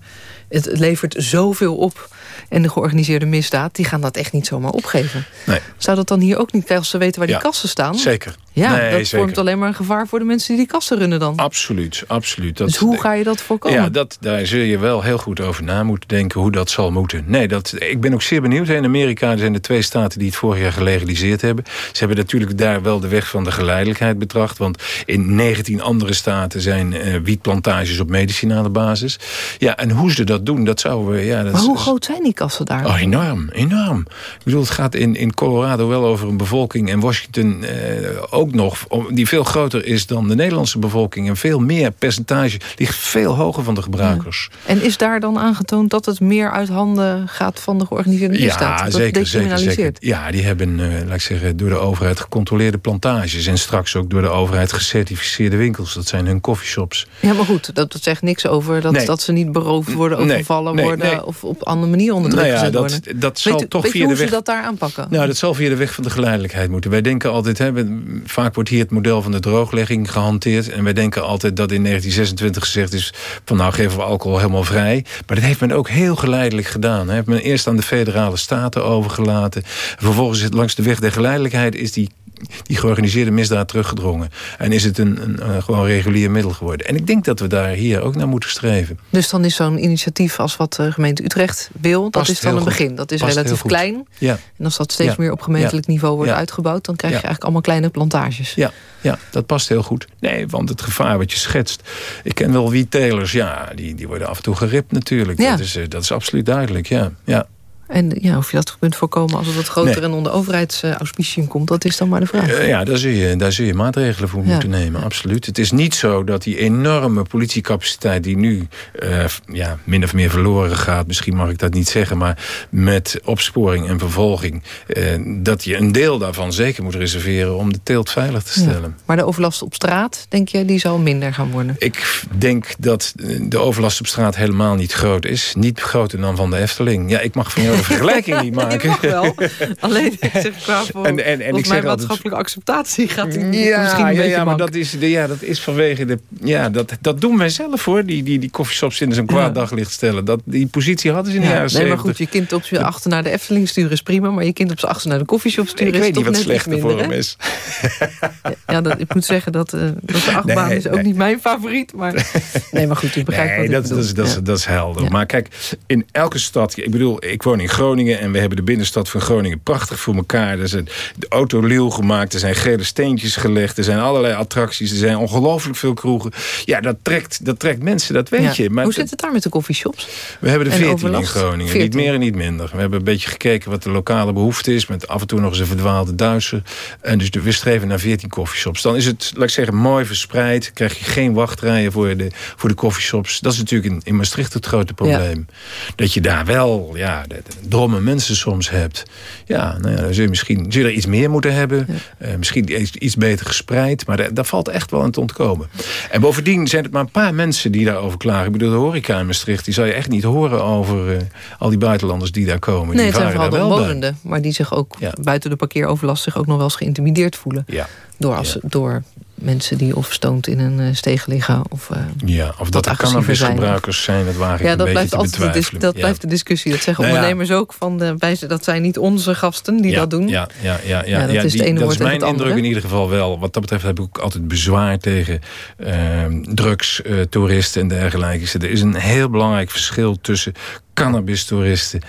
het het levert zoveel op. En de georganiseerde misdaad, die gaan dat echt niet zomaar opgeven. Nee. Zou dat dan hier ook niet krijgen als ze weten waar Ja, die kassen staan? Zeker. Ja, Nee, dat zeker. vormt alleen maar een gevaar voor de mensen die die kassen runnen dan. Absoluut, absoluut. Dat, dus hoe ga je dat voorkomen? Ja, dat, daar zul je wel heel goed over na moeten denken hoe dat zal moeten. Nee, dat, ik ben ook zeer benieuwd. In Amerika zijn er twee staten die het vorig jaar gelegaliseerd hebben. Ze hebben natuurlijk daar wel de weg van de geleidelijkheid betracht. Want in 19 andere staten zijn eh, wietplantages op medicinale basis. Ja, en hoe ze dat doen, dat zouden we... Ja, dat maar is- hoe groot zijn die kassen daar? Oh, enorm, enorm. Ik bedoel, het gaat in, in Colorado wel over een bevolking... en Washington eh, ook nog, om- die veel groter is dan de Nederlandse bevolking... en veel meer percentage ligt veel hoger van de gebruikers. En is daar dan aangetoond dat het meer uit handen gaat van de georganiseerde misdaad? Ja, dat zeker, zeker, zeker. Ja, die hebben, eh, laat ik zeggen, door de overheid gecontroleerde plantages... en straks ook door de overheid gecertificeerde winkels. Dat zijn hun coffeeshops. Ja, maar goed, dat, dat zegt niks over dat, Nee. dat ze niet beroofd worden, nee, worden... of op andere manier onder druk Nou ja, dat, worden. dat zal weet toch weet via hoe de weg... ze dat daar aanpakken? Nou, dat zal via de weg van de geleidelijkheid moeten. Wij denken altijd, hè, vaak wordt hier het model van de drooglegging gehanteerd. En wij denken altijd dat in 1926 gezegd is... van nou geven we alcohol helemaal vrij. Maar dat heeft men ook heel geleidelijk gedaan. Hè. Heeft men eerst aan de federale staten overgelaten. Vervolgens langs de weg der geleidelijkheid... is die die georganiseerde misdaad teruggedrongen. En is het een, een, een gewoon regulier middel geworden. En ik denk dat we daar hier ook naar moeten streven. Dus dan is zo'n initiatief als wat de gemeente Utrecht wil... dat is dan een goed. begin. Dat is Past relatief klein. Ja, En als dat steeds Ja. meer op gemeentelijk niveau wordt uitgebouwd... dan krijg je eigenlijk allemaal kleine plantages. Ja, ja, dat past heel goed. Nee, want het gevaar wat je schetst... Ik ken wel wie telers, ja, die, die worden af en toe geript natuurlijk. Ja. Dat, is, eh, dat is absoluut duidelijk, ja. ja. En ja, of je dat kunt voorkomen als het wat groter en onder overheidsauspiciën komt, dat is dan maar de vraag. Uh, ja, daar zul, je, daar zul je maatregelen voor moeten nemen, absoluut. Het is niet zo dat die enorme politiecapaciteit die nu uh, ja, min of meer verloren gaat, misschien mag ik dat niet zeggen, maar met opsporing en vervolging, uh, dat je een deel daarvan zeker moet reserveren om de teelt veilig te stellen. Ja. Maar de overlast op straat, denk je, die zal minder gaan worden? Ik denk dat de overlast op straat helemaal niet groot is. Niet groter dan van de Efteling. Ja, ik mag van jou vergelijking niet <laughs> maken. mag wel. Alleen ik <laughs> zeg qua voor en, en, en ik zeg maatschappelijke acceptatie gaat die ja, misschien een ja, beetje ja, maar dat is, ja, dat is vanwege de... Ja, dat, dat doen wij zelf hoor, die, die, die koffieshops in zo'n kwaad daglicht stellen. Dat, die positie hadden ze in de jaren Nee, maar goed, je kind op zijn achter naar de Efteling sturen is prima... maar je kind op zijn achter naar de koffieshop sturen ik is toch net. Ik weet niet wat slechter voor hem is. <laughs> Ja, dat, ik moet zeggen dat, uh, dat de achtbaan nee, is ook nee. niet mijn favoriet. Maar, nee, maar goed, ik begrijp nee, wat dat, dat, is, dat, is, dat is helder. Maar kijk, in elke stad... Ik bedoel, ik woon in Groningen en we hebben de binnenstad van Groningen prachtig voor elkaar. Er zijn de auto liel gemaakt, er zijn gele steentjes gelegd... er zijn allerlei attracties, er zijn ongelooflijk veel kroegen. Ja, dat trekt, dat trekt mensen, dat weet ja. je. Maar Hoe zit het daar met de koffieshops? We hebben er 14 in Groningen, 14. niet meer en niet minder. We hebben een beetje gekeken wat de lokale behoefte is... met af en toe nog eens een verdwaalde Duitser. En dus we streven naar 14 koffieshops. Dan is het, laat ik zeggen, mooi verspreid. Krijg je geen wachtrijen voor de, voor de koffieshops. Dat is natuurlijk in, in Maastricht het grote probleem. Ja. Dat je daar wel ja, dromme mensen soms hebt. Ja, nou ja, dan zul je misschien zul je er iets meer moeten hebben. Ja. Uh, misschien iets, iets beter gespreid. Maar daar, daar valt echt wel aan te ontkomen. En bovendien zijn het maar een paar mensen die daarover klagen. Ik bedoel, de horeca in Maastricht... die zou je echt niet horen over uh, al die buitenlanders die daar komen. Nee, die het zijn vooral de omwonenden. Maar die zich ook ja. buiten de parkeeroverlast... zich ook nog wel eens geïntimideerd voelen. Ja. Door, als, door mensen die of stoont in een uh, steeg liggen. Of, uh, ja, of dat er cannabisgebruikers zijn, dat waag ik ja, dat een blijft altijd de Dat ja. blijft de discussie. Dat zeggen nou ondernemers ja. ook. Van de, wij, dat zijn niet onze gasten die ja, dat doen. Ja, ja, ja, ja, dat is, die, dat is mijn indruk in ieder geval wel. Wat dat betreft heb ik ook altijd bezwaar tegen uh, drugs, uh, toeristen en dergelijke. Er is een heel belangrijk verschil tussen cannabis-toeristen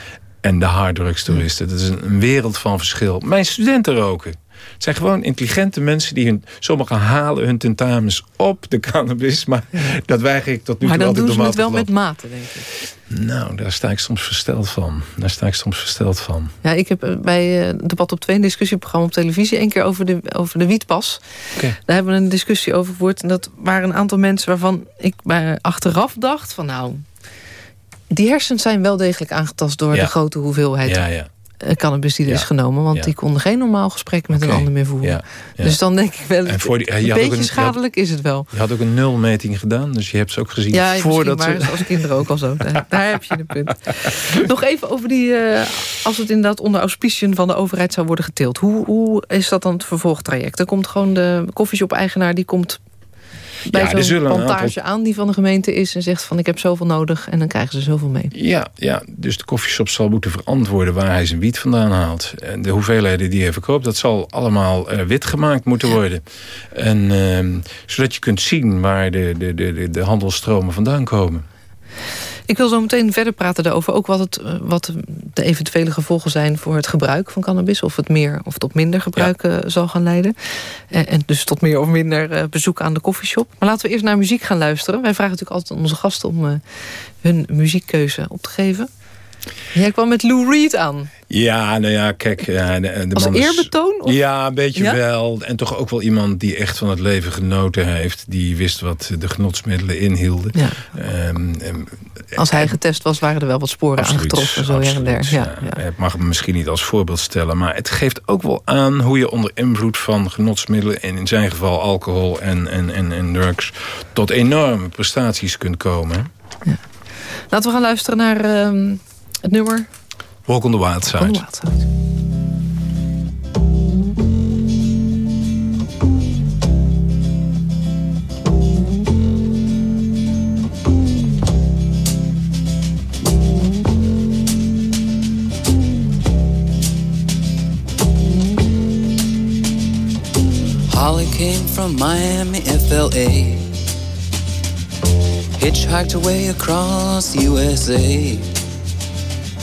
en de harddrugstoeristen. Dat is een wereld van verschil. Mijn studenten roken. Het zijn gewoon intelligente mensen die hun... Sommigen halen hun tentamens op de cannabis. Maar ja. dat weiger ik tot nu maar toe altijd Maar dan doen ze het wel met mate, denk ik. Nou, daar sta ik soms versteld van. Daar sta ik soms versteld van. Ja, ik heb bij uh, Debat op 2 een discussieprogramma op televisie... één keer over de, over de wietpas. Okay. Daar hebben we een discussie over gevoerd. En dat waren een aantal mensen waarvan ik bij achteraf dacht... van nou, die hersens zijn wel degelijk aangetast... door ja. de grote hoeveelheid ja, ja cannabis die er ja. is genomen. Want ja. die konden geen normaal gesprek met okay. een ander meer voeren. Ja. Dus dan denk ik wel, en voor die, een beetje een, schadelijk had, is het wel. Je had ook een nulmeting gedaan, dus je hebt ze ook gezien. Ja, voordat waren ze als kinderen ook al zo. Daar, daar heb je de punt. <laughs> Nog even over die, uh, als het inderdaad onder auspiciën van de overheid zou worden geteeld. Hoe, hoe is dat dan het vervolgtraject? Dan komt gewoon de koffieshop-eigenaar, die komt bij ja, zo'n plantage aantal... aan die van de gemeente is... en zegt van ik heb zoveel nodig en dan krijgen ze zoveel mee. Ja, ja dus de koffieshop zal moeten verantwoorden waar hij zijn wiet vandaan haalt. En de hoeveelheden die hij verkoopt, dat zal allemaal uh, wit gemaakt moeten worden. En, uh, zodat je kunt zien waar de, de, de, de handelsstromen vandaan komen. Ik wil zo meteen verder praten daarover. Ook wat, het, wat de eventuele gevolgen zijn voor het gebruik van cannabis. Of het meer of tot minder gebruik ja. zal gaan leiden. En, en, dus tot meer of minder bezoek aan de koffieshop. Maar laten we eerst naar muziek gaan luisteren. Wij vragen natuurlijk altijd onze gasten om hun muziekkeuze op te geven. Jij kwam met Lou Reed aan. Ja, nou ja, kijk. Ja, de, de Als man eerbetoon? Of? Ja, een beetje ja? wel. En toch ook wel iemand die echt van het leven genoten heeft. Die wist wat de genotsmiddelen inhielden. Ja. Um, um, Als hij getest was, waren er wel wat sporen absoluut, aangetroffen. Zo absoluut, der. Ja, ja. Ik mag hem misschien niet als voorbeeld stellen. Maar het geeft ook wel aan hoe je onder invloed van genotsmiddelen... en in zijn geval alcohol en, en, en, en drugs... tot enorme prestaties kunt komen. Ja. Laten we gaan luisteren naar um, het nummer... Walk on the Wild Side. On the wild side. Holly came from Miami, FLA. Hitchhiked away across USA.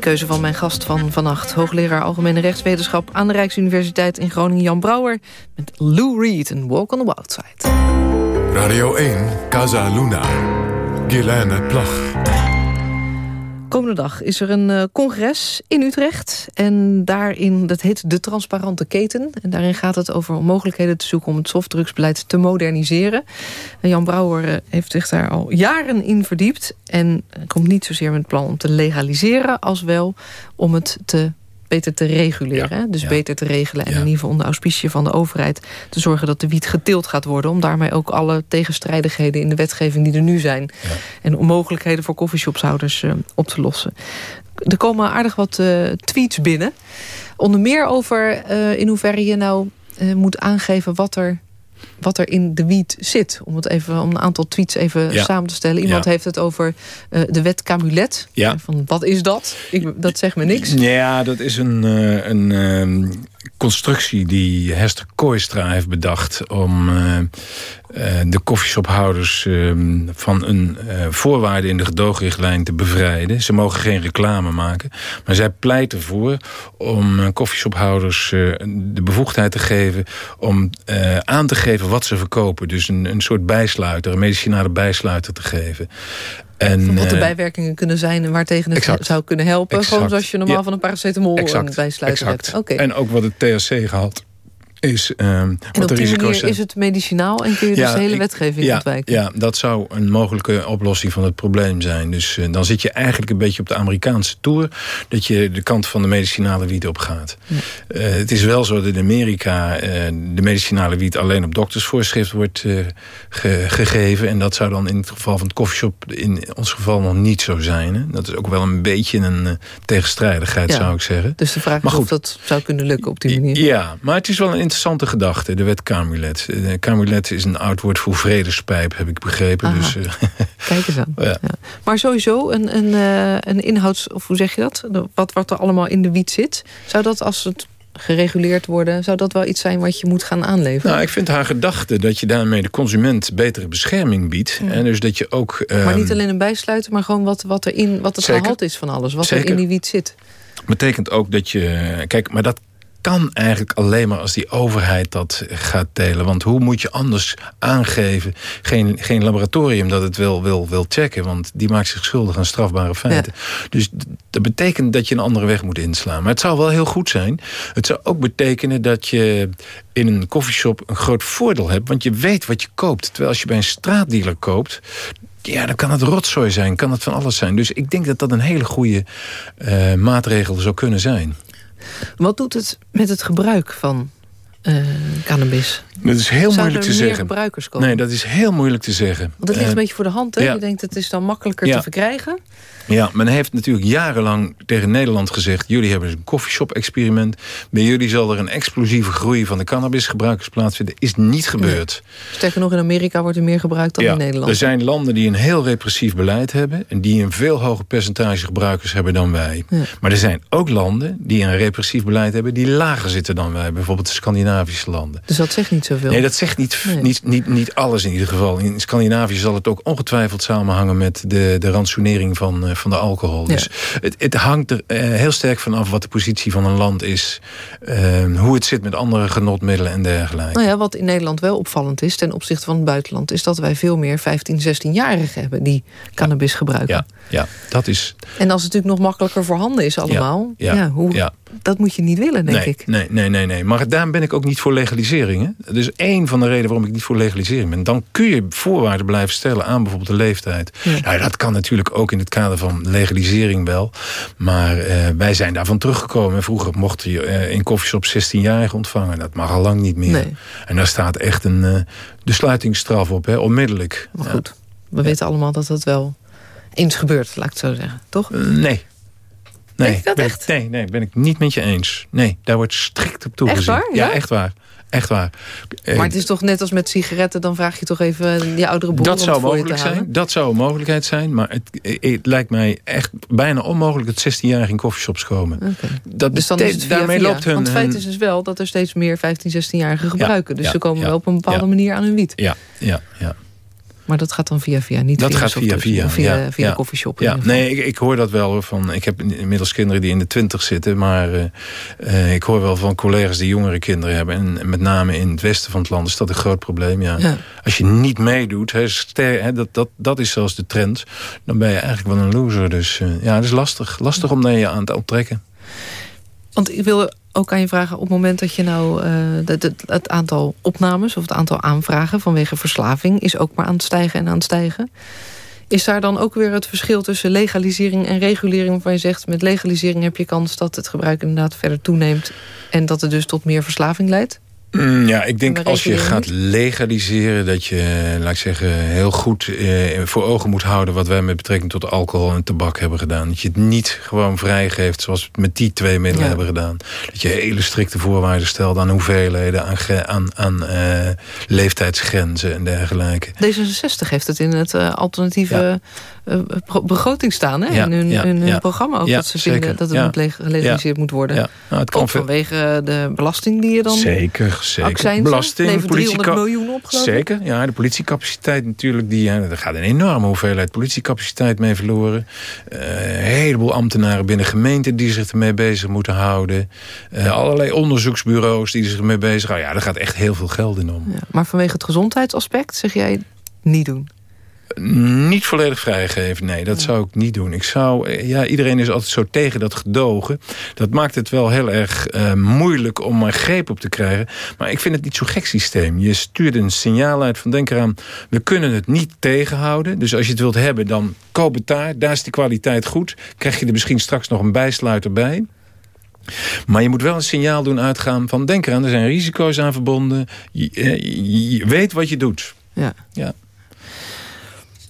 keuze van mijn gast van vannacht. Hoogleraar Algemene Rechtswetenschap aan de Rijksuniversiteit in Groningen, Jan Brouwer. Met Lou Reed en Walk on the Wild Side. Radio 1, Casa Luna. Guilaine Plag. Komende dag is er een uh, congres in Utrecht. En daarin, dat heet de Transparante Keten. En daarin gaat het over mogelijkheden te zoeken om het softdrugsbeleid te moderniseren. En Jan Brouwer uh, heeft zich daar al jaren in verdiept. En komt niet zozeer met het plan om te legaliseren... als wel om het te beter te reguleren. Dus beter te regelen en in ieder geval onder auspicie van de overheid... te zorgen dat de wiet geteeld gaat worden... om daarmee ook alle tegenstrijdigheden in de wetgeving die er nu zijn... en onmogelijkheden voor coffeeshopshouders uh, op te lossen. Er komen aardig wat uh, tweets binnen. Onder meer over uh, in hoeverre je nou moet aangeven wat er wat er in de wiet zit. Om het even om een aantal tweets even samen te stellen. Iemand heeft het over uh, de wet Camulet. Ja. Van wat is dat? Ik, dat zegt me niks. Ja, dat is een, uh, een uh, constructie die Hester Kooistra heeft bedacht... om uh, de koffieshophouders uh, van een voorwaarde in de gedoogrichtlijn te bevrijden. Ze mogen geen reclame maken. Maar zij pleit ervoor om koffieshophouders de bevoegdheid te geven... om aan te geven wat ze verkopen. Dus een, een soort bijsluiter, een medicinale bijsluiter te geven. En, wat de bijwerkingen kunnen zijn en waartegen het exact, zou kunnen helpen. Exact. Gewoon zoals je normaal ja. van een paracetamol exact, een bijsluiter hebt. Okay. En ook wat het THC gehalte is uh, wat de risico's zijn. is het medicinaal en kun je dus de hele wetgeving ja, ontwijken? Ja, dat zou een mogelijke oplossing van het probleem zijn. Dus uh, dan zit je eigenlijk een beetje op de Amerikaanse tour... dat je de kant van de medicinale wiet op gaat. Ja. Uh, het is wel zo dat in Amerika de medicinale wiet... alleen op doktersvoorschrift wordt ge gegeven. En dat zou dan in het geval van het koffieshop... in ons geval nog niet zo zijn. Hè? Dat is ook wel een beetje een tegenstrijdigheid, zou ik zeggen. Dus de vraag is of dat zou kunnen lukken op die manier. Ja, maar het is wel een interessante gedachte, de wet Camulet. Uh, Camulet is een oud woord voor vredespijp, heb ik begrepen. Aha. Dus, uh, <laughs> Kijk eens aan. Ja. Ja. Maar sowieso, een, een, uh, een inhouds... of hoe zeg je dat? Wat, wat er allemaal in de wiet zit. Zou dat als het gereguleerd worden... zou dat wel iets zijn wat je moet gaan aanleveren? Nou, ik vind haar gedachte dat je daarmee de consument betere bescherming biedt. Ja. En dus dat je ook... Maar niet alleen een bijsluiten, maar gewoon wat, wat, er in, wat het Zeker. gehalte is van alles. Wat er in die wiet zit. betekent ook dat je... Kijk, maar dat kan eigenlijk alleen maar als die overheid dat gaat delen. Want hoe moet je anders aangeven... geen, geen laboratorium dat het wil, wil, wil checken... want die maakt zich schuldig aan strafbare feiten. Ja. Dus dat betekent dat je een andere weg moet inslaan. Maar het zou wel heel goed zijn. Het zou ook betekenen dat je in een koffieshop een groot voordeel hebt... want je weet wat je koopt. Terwijl als je bij een straatdealer koopt... Ja, dan kan het rotzooi zijn, kan het van alles zijn. Dus ik denk dat dat een hele goede uh, maatregel zou kunnen zijn. Wat doet het met het gebruik van uh, cannabis? Dat is heel Zou moeilijk er te meer zeggen. gebruikers komen? Nee, dat is heel moeilijk te zeggen. Want het ligt Uh, een beetje voor de hand. Hè? ja. Je denkt het is dan makkelijker Ja. te verkrijgen. Ja, men heeft natuurlijk jarenlang tegen Nederland gezegd... jullie hebben een koffieshop-experiment. Bij jullie zal er een explosieve groei van de cannabisgebruikers plaatsvinden. Is niet gebeurd. Sterker nog, in Amerika wordt er meer gebruikt dan Ja, in Nederland. Er zijn landen die een heel repressief beleid hebben... en die een veel hoger percentage gebruikers hebben dan wij. Maar er zijn ook landen die een repressief beleid hebben... die lager zitten dan wij. Bijvoorbeeld de Scandinavische landen. Dus dat zegt niet zoveel. Nee, dat zegt niet, Nee. niet, niet, niet alles in ieder geval. In Scandinavië zal het ook ongetwijfeld samenhangen... met de, de ransonering van, eh, van de alcohol. Ja. Dus het, het hangt er eh, heel sterk vanaf wat de positie van een land is. eh, hoe het zit met andere genotmiddelen en dergelijke. Nou ja, wat in Nederland wel opvallend is ten opzichte van het buitenland... is dat wij veel meer 15, 16-jarigen hebben die cannabis gebruiken. Ja, ja, dat is... En als het natuurlijk nog makkelijker voorhanden is allemaal... Ja, Ja, hoe, ja. Dat moet je niet willen, denk nee, ik. Nee, nee, nee, nee. Maar daarom ben ik ook niet voor legalisering. Hè? Dat is één van de redenen waarom ik niet voor legalisering ben. Dan kun je voorwaarden blijven stellen aan bijvoorbeeld de leeftijd. Ja. Nou, dat kan natuurlijk ook in het kader van legalisering wel. Maar eh, wij zijn daarvan teruggekomen. Vroeger mocht je eh, in koffieshop 16-jarigen ontvangen. Dat mag al lang niet meer. Nee. En daar staat echt een, eh, de sluitingsstraf op, hè, onmiddellijk. Maar Ja. goed, we weten allemaal dat dat wel eens gebeurt, laat ik het zo zeggen. Toch? Nee. Nee, dat ben echt? nee, nee, ben ik niet met je eens. Nee, daar wordt strikt op toegezien. waar? Ja, Ja? echt waar. Echt waar. Eh, Maar het is toch net als met sigaretten... dan vraag je toch even je oudere broer dat om zou het voor je te mogelijk halen? zijn. Dat zou een mogelijkheid zijn. Maar het, het lijkt mij echt bijna onmogelijk dat 16-jarigen in coffeeshops komen. Dat Dus dan is het via daarmee via. loopt hun... Want het feit is dus wel dat er steeds meer 15, 16-jarigen gebruiken. dus ja, ze komen ja, wel op een bepaalde manier aan hun wiet. Ja, ja, ja. Maar dat gaat dan via via, niet Dat via gaat via via. via, ja, via ja. Ja, nee, ik, ik hoor dat wel hoor. Van, ik heb inmiddels kinderen die in de twintig zitten. Maar eh, eh, ik hoor wel van collega's die jongere kinderen hebben. En, en met name in het westen van het land is dat een groot probleem. Ja. Ja. Als je niet meedoet, ster, hè, dat, dat, dat is zelfs de trend. Dan ben je eigenlijk wel een loser. Dus eh, ja, dat is lastig. Lastig om daar je aan te onttrekken. Want ik wil ook aan je vragen... op het moment dat je nou eh, het, het aantal opnames... of het aantal aanvragen vanwege verslaving... is ook maar aan het stijgen en aan het stijgen. Is daar dan ook weer het verschil tussen legalisering en regulering... waarvan je zegt, met legalisering heb je kans... dat het gebruik inderdaad verder toeneemt... en dat het dus tot meer verslaving leidt? Mm, ja, ik denk als je gaat legaliseren... dat je, laat ik zeggen, heel goed eh, voor ogen moet houden... wat wij met betrekking tot alcohol en tabak hebben gedaan. Dat je het niet gewoon vrijgeeft zoals we het met die twee middelen Ja. hebben gedaan. Dat je hele strikte voorwaarden stelt aan hoeveelheden... aan, aan, aan eh, leeftijdsgrenzen en dergelijke. D66 heeft het in het eh, alternatieve eh, pro- begroting staan... Hè? Ja, in hun, ja, in hun ja. programma ook, Ja, dat ze zeker. vinden... dat het Ja. moet leg- gelegaliseerd moet worden. Ja, nou, het kan Ook vanwege de belasting die je dan... Zeker, zeker. Accijnsen Belasting, levert 300 politieka- miljoen op. Zeker, ja, de politiecapaciteit natuurlijk. Die, ja, er gaat een enorme hoeveelheid politiecapaciteit mee verloren. Eh, een heleboel ambtenaren binnen gemeenten die zich ermee bezig moeten houden. Eh, allerlei onderzoeksbureaus die zich ermee bezig houden. Ja, daar gaat echt heel veel geld in om. Ja, maar vanwege het gezondheidsaspect zeg jij niet doen. Niet volledig vrijgeven, nee, dat zou ik niet doen. Ik zou, eh, ja, iedereen is altijd zo tegen dat gedogen. Dat maakt het wel heel erg uh, moeilijk om een greep op te krijgen. Maar ik vind het niet zo'n gek systeem. Je stuurt een signaal uit van denk eraan, we kunnen het niet tegenhouden. Dus als je het wilt hebben, dan koop het daar. Daar is de kwaliteit goed. Krijg je er misschien straks nog een bijsluiter bij. Maar je moet wel een signaal doen uitgaan van... denk eraan, er zijn risico's aan verbonden. Je, je, je weet wat je doet. Ja. ja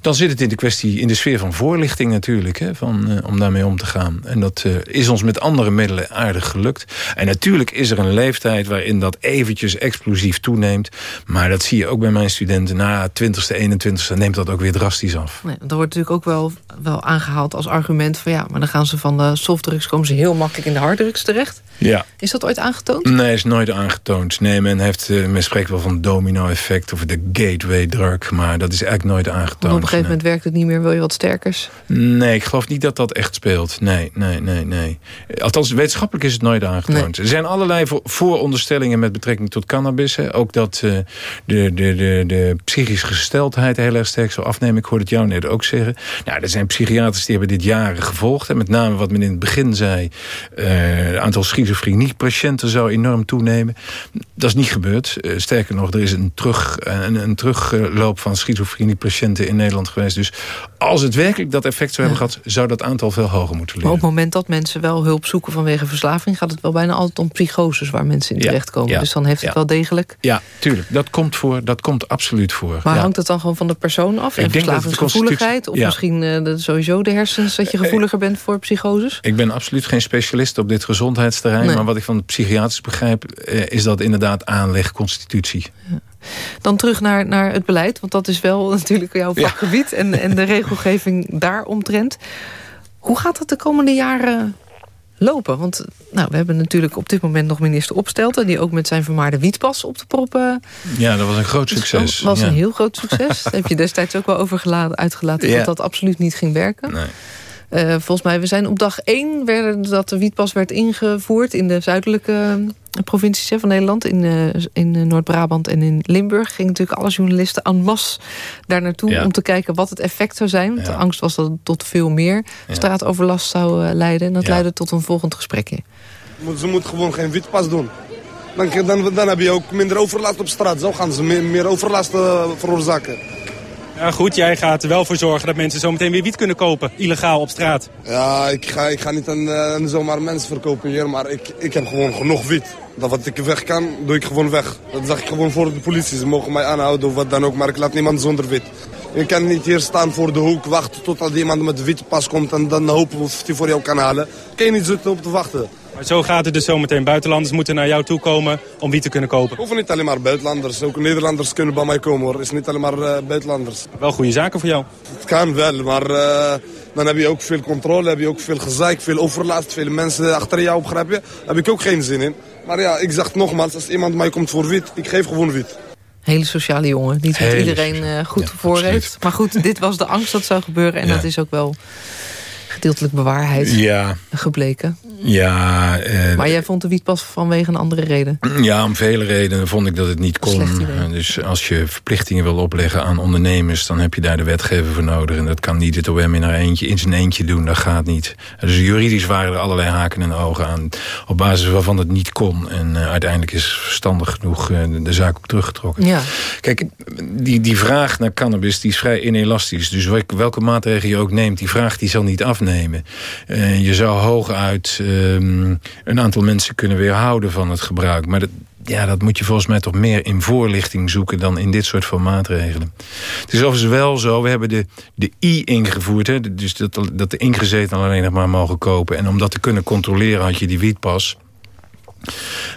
dan zit het in de kwestie, in de sfeer van voorlichting natuurlijk, hè, van, uh, om daarmee om te gaan. En dat uh, is ons met andere middelen aardig gelukt. En natuurlijk is er een leeftijd waarin dat eventjes explosief toeneemt. Maar dat zie je ook bij mijn studenten. Na 20ste, 21ste neemt dat ook weer drastisch af. Nee, dat wordt natuurlijk ook wel, wel aangehaald als argument van ja, maar dan gaan ze van de softdrugs komen ze heel makkelijk in de harddrugs terecht. Ja. Is dat ooit aangetoond? Nee, is nooit aangetoond. Nee, men, heeft, uh, men spreekt wel van domino-effect of de gateway drug, maar dat is eigenlijk nooit aangetoond gegeven moment werkt het niet meer, wil je wat sterkers? Nee, ik geloof niet dat dat echt speelt. Nee, nee, nee, nee. Althans, wetenschappelijk is het nooit aangetoond. Er zijn allerlei vooronderstellingen met betrekking tot cannabis. Hè. Ook dat uh, de, de, de, de psychische gesteldheid heel erg sterk zou afnemen. Ik hoorde het jou net ook zeggen. Nou, er zijn psychiaters die hebben dit jaren gevolgd. En met name wat men in het begin zei... Uh, het aantal schizofrenie-patiënten zou enorm toenemen. Dat is niet gebeurd. Uh, sterker nog, er is een, terug, een, een terugloop van schizofrenie-patiënten in Nederland geweest. Dus als het werkelijk dat effect zou hebben gehad... zou dat aantal veel hoger moeten liggen. Maar op het moment dat mensen wel hulp zoeken vanwege verslaving... gaat het wel bijna altijd om psychoses waar mensen in terechtkomen. Dus dan heeft het wel degelijk... Ja, tuurlijk. Dat komt, voor, dat komt absoluut voor. Maar hangt het dan gewoon van de persoon af? En verslavingsgevoeligheid? Of misschien uh, sowieso de hersens... dat je eh, gevoeliger bent voor psychoses? Ik ben absoluut geen specialist op dit gezondheidsterrein. Maar wat ik van het psychiatrisch begrijp... Uh, is dat inderdaad aanleg constitutie. Ja. Dan terug naar, naar het beleid, want dat is wel <laughs> natuurlijk jouw vakgebied... En, en de regelgeving daaromtrent. Hoe gaat het de komende jaren lopen? Want nou, we hebben natuurlijk op dit moment nog minister Opstelten... die ook met zijn vermaarde wietpas op de proppen... Ja, dat was een groot succes. Dat was ja. een heel groot succes. <laughs> Daar heb je destijds ook wel over uitgelaten... Ja. dat dat absoluut niet ging werken. Nee. Uh, volgens mij, we zijn op dag één werden, dat de wietpas werd ingevoerd... in de zuidelijke uh, provincies van Nederland. In, uh, in Noord-Brabant en in Limburg. Gingen natuurlijk alle journalisten en masse daar naartoe... Ja. om te kijken wat het effect zou zijn. Want ja. de angst was dat het tot veel meer straatoverlast zou leiden. En dat leidde tot een volgend gesprekje. Ze moeten gewoon geen wietpas doen. Dan, dan, dan heb je ook minder overlast op straat. Zo gaan ze meer, meer overlast veroorzaken. Ja, goed, jij gaat er wel voor zorgen dat mensen zometeen weer wiet kunnen kopen. Illegaal op straat. Ja, ik ga, ik ga niet aan, aan zomaar mensen verkopen hier. Maar ik, ik heb gewoon genoeg wiet. Dat wat ik weg kan, doe ik gewoon weg. Dat zeg ik gewoon voor de politie. Ze mogen mij aanhouden of wat dan ook. Maar ik laat niemand zonder wit. Je kan niet hier staan voor de hoek, wachten totdat iemand met de pas komt... en dan hopen of hij voor jou kan halen. Kan je niet zitten op te wachten. Maar zo gaat het dus zometeen. Buitenlanders moeten naar jou toe komen om wiet te kunnen kopen. Hoeven niet alleen maar buitenlanders. Ook Nederlanders kunnen bij mij komen hoor. Het is niet alleen maar uh, buitenlanders. Wel goede zaken voor jou. Het kan wel, maar uh, dan heb je ook veel controle, heb je ook veel gezeik, veel overlast, veel mensen achter jou, begrijp je? Daar heb ik ook geen zin in. Maar ja, ik zeg het nogmaals, als iemand mij komt voor wiet, ik geef gewoon wiet. Hele sociale jongen, niet wat iedereen uh, goed ja, voor absoluut. heeft. Maar goed, dit was de angst dat zou gebeuren en ja. dat is ook wel gedeeltelijk bewaarheid ja. gebleken. Ja, uh, maar jij vond de wietpas vanwege een andere reden? Ja, om vele redenen vond ik dat het niet kon. Dus als je verplichtingen wil opleggen aan ondernemers... dan heb je daar de wetgever voor nodig. En dat kan niet het OM in, eentje, in zijn eentje doen. Dat gaat niet. Dus juridisch waren er allerlei haken en ogen aan... op basis waarvan het niet kon. En uh, uiteindelijk is verstandig genoeg uh, de zaak ook teruggetrokken. Ja. Kijk, die, die vraag naar cannabis die is vrij inelastisch. Dus welke maatregel je ook neemt, die vraag die zal niet afnemen. Uh, je zou hooguit um, een aantal mensen kunnen weerhouden van het gebruik. Maar dat, ja, dat moet je volgens mij toch meer in voorlichting zoeken... dan in dit soort van maatregelen. Het is overigens wel zo, we hebben de, de I ingevoerd. Hè, dus dat, dat de ingezetenen alleen nog maar mogen kopen. En om dat te kunnen controleren had je die wietpas...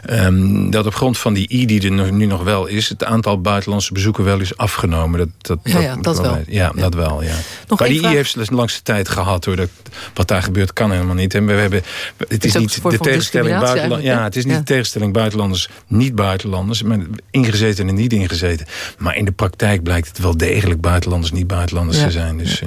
Um, dat op grond van die I die er nu nog wel is... het aantal buitenlandse bezoeken wel is afgenomen. Dat, dat, ja, ja, dat, wel. Ja, ja, dat wel, ja. Nog maar die vraag. I heeft de langste tijd gehad. Hoor. Dat, wat daar gebeurt kan helemaal niet. En we hebben, het is, is niet de tegenstelling buitenlanders. Ja, het is niet de tegenstelling buitenlanders, niet buitenlanders. Maar ingezeten en niet ingezeten. Maar in de praktijk blijkt het wel degelijk buitenlanders, niet buitenlanders te zijn. Dus,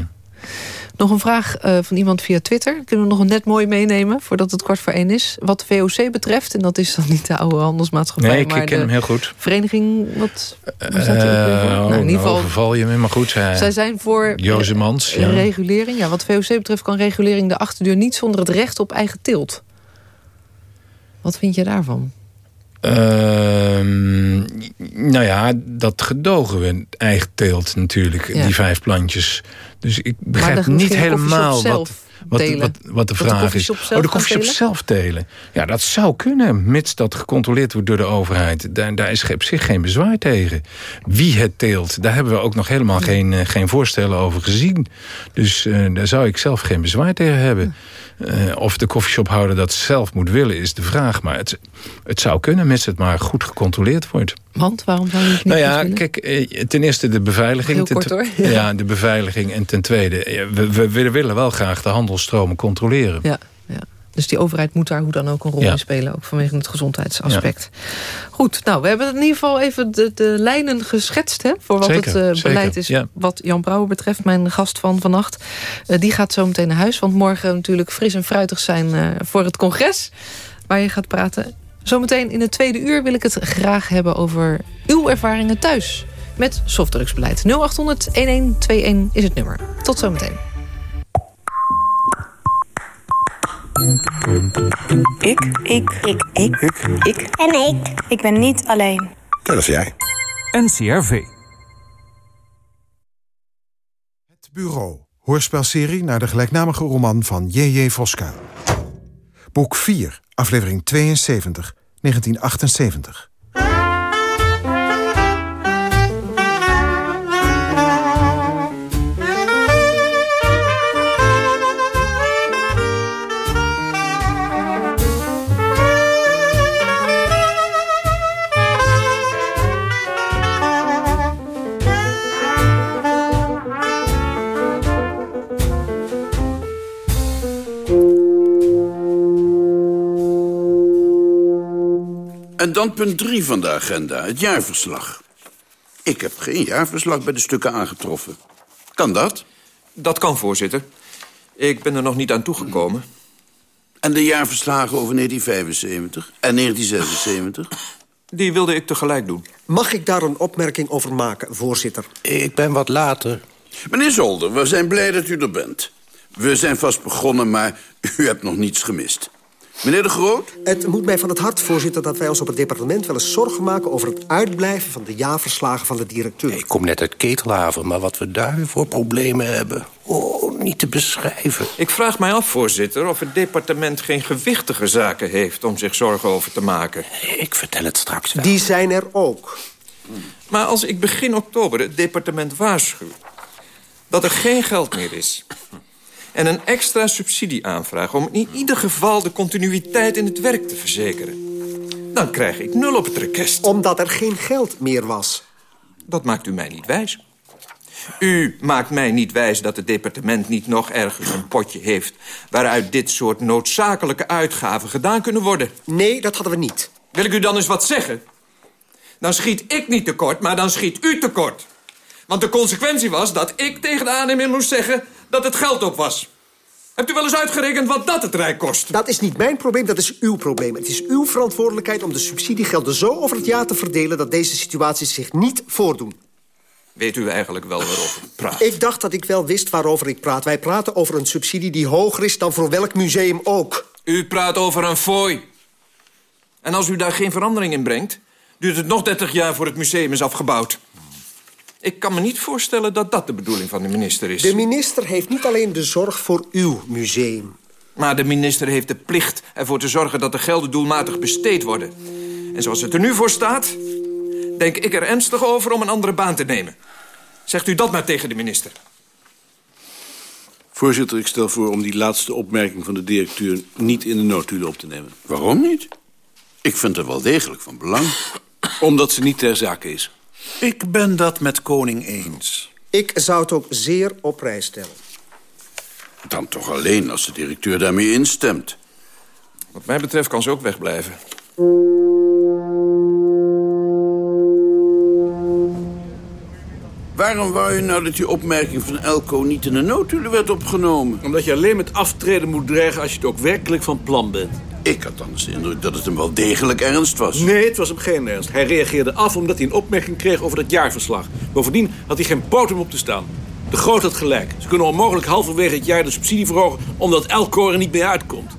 Nog een vraag uh, van iemand via Twitter. Kunnen we nog een net mooi meenemen voordat het kwart voor één is. Wat VOC betreft, en dat is dan niet de oude handelsmaatschappij... Nee, ik maar ken de hem heel goed. vereniging, wat, uh, staat nou, in ieder geval, overval je me, maar goed. zij zijn voor Jozemans, ja. regulering. Ja, wat VOC betreft kan regulering de achterdeur niet... zonder het recht op eigen tilt. Wat vind je daarvan? Ehm, nou ja, dat gedogen we eigen teelt natuurlijk, die vijf plantjes. Dus ik begrijp niet helemaal wat, wat, wat, wat, de vraag is. Oh, de koffieshop zelf telen? Ja, dat zou kunnen, mits dat gecontroleerd wordt door de overheid. Daar, daar is op zich geen bezwaar tegen. Wie het teelt, daar hebben we ook nog helemaal geen, uh, geen voorstellen over gezien. Dus uh, daar zou ik zelf geen bezwaar tegen hebben. Uh, of de koffieshophouder dat zelf moet willen, is de vraag. Maar het, het zou kunnen, mits het maar goed gecontroleerd wordt. Want, waarom zou je het niet Nou ja, kijk, ten eerste de beveiliging. Heel kort, hoor. Ja. <laughs> ja. de beveiliging. En ten tweede, we, we, we willen wel graag de handelstromen controleren. Ja, ja. Dus die overheid moet daar hoe dan ook een rol in spelen. Ook vanwege het gezondheidsaspect. Goed, nou, we hebben in ieder geval even de, de lijnen geschetst... Hè, voor wat zeker, het uh, beleid is wat Jan Brouwer betreft. Mijn gast van vannacht. Uh, die gaat zo meteen naar huis. Want morgen natuurlijk fris en fruitig zijn uh, voor het congres. Waar je gaat praten. Zometeen in het tweede uur wil ik het graag hebben over uw ervaringen thuis. Met softdrugsbeleid. 0800-1121 is het nummer. Tot zometeen. Ik. Ik. Ik. Ik. Ik. Ik. En ik. Ik ben niet alleen. Dat is jij. NCRV. Het Bureau. Hoorspelserie naar de gelijknamige roman van J.J. Voskuil. Boek 4, aflevering 72, 1978. En dan punt 3 van de agenda, het jaarverslag. Ik heb geen jaarverslag bij de stukken aangetroffen. Kan dat? Dat kan, voorzitter. Ik ben er nog niet aan toegekomen. En de jaarverslagen over 1975 en 1976? Die wilde ik tegelijk doen. Mag ik daar een opmerking over maken, voorzitter? Ik ben wat later. Meneer Zolder, we zijn blij dat u er bent. We zijn vast begonnen, maar u hebt nog niets gemist. Meneer De Groot? Het moet mij van het hart, voorzitter, dat wij ons op het departement... wel eens zorgen maken over het uitblijven van de jaarverslagen van de directeur. Ik kom net uit Ketelhaven, maar wat we daar voor problemen hebben... Oh, niet te beschrijven. Ik vraag mij af, voorzitter, of het departement geen gewichtige zaken heeft... om zich zorgen over te maken. Ik vertel het straks wel. Die zijn er ook. Maar als ik begin oktober het departement waarschuw... dat er geen geld meer is en een extra subsidie aanvragen... om in ieder geval de continuïteit in het werk te verzekeren. Dan krijg ik nul op het rekest. Omdat er geen geld meer was. Dat maakt u mij niet wijs. U maakt mij niet wijs dat het departement niet nog ergens een potje heeft... waaruit dit soort noodzakelijke uitgaven gedaan kunnen worden. Nee, dat hadden we niet. Wil ik u dan eens wat zeggen? Dan schiet ik niet tekort, maar dan schiet u tekort. Want de consequentie was dat ik tegen de aannemer moest zeggen dat het geld op was. Hebt u wel eens uitgerekend wat dat het Rijk kost? Dat is niet mijn probleem, dat is uw probleem. Het is uw verantwoordelijkheid om de subsidiegelden zo over het jaar te verdelen... dat deze situaties zich niet voordoen. Weet u eigenlijk wel waarover ik praat? Ik dacht dat ik wel wist waarover ik praat. Wij praten over een subsidie die hoger is dan voor welk museum ook. U praat over een fooi. En als u daar geen verandering in brengt... duurt het nog 30 jaar voor het museum is afgebouwd. Ik kan me niet voorstellen dat dat de bedoeling van de minister is. De minister heeft niet alleen de zorg voor uw museum. Maar de minister heeft de plicht ervoor te zorgen dat de gelden doelmatig besteed worden. En zoals het er nu voor staat, denk ik er ernstig over om een andere baan te nemen. Zegt u dat maar tegen de minister. Voorzitter, ik stel voor om die laatste opmerking van de directeur niet in de notulen op te nemen. Waarom niet? Ik vind het wel degelijk van belang. Omdat ze niet ter zake is. Ik ben dat met koning eens. Ik zou het ook zeer op prijs stellen. Dan toch alleen als de directeur daarmee instemt. Wat mij betreft kan ze ook wegblijven. Waarom wou je nou dat die opmerking van Elko niet in de notulen werd opgenomen? Omdat je alleen met aftreden moet dreigen als je het ook werkelijk van plan bent. Ik had anders de indruk dat het hem wel degelijk ernst was. Nee, het was hem geen ernst. Hij reageerde af omdat hij een opmerking kreeg over dat jaarverslag. Bovendien had hij geen poot om op te staan. De Groot had gelijk. Ze kunnen onmogelijk halverwege het jaar de subsidie verhogen... omdat Elko er niet mee uitkomt.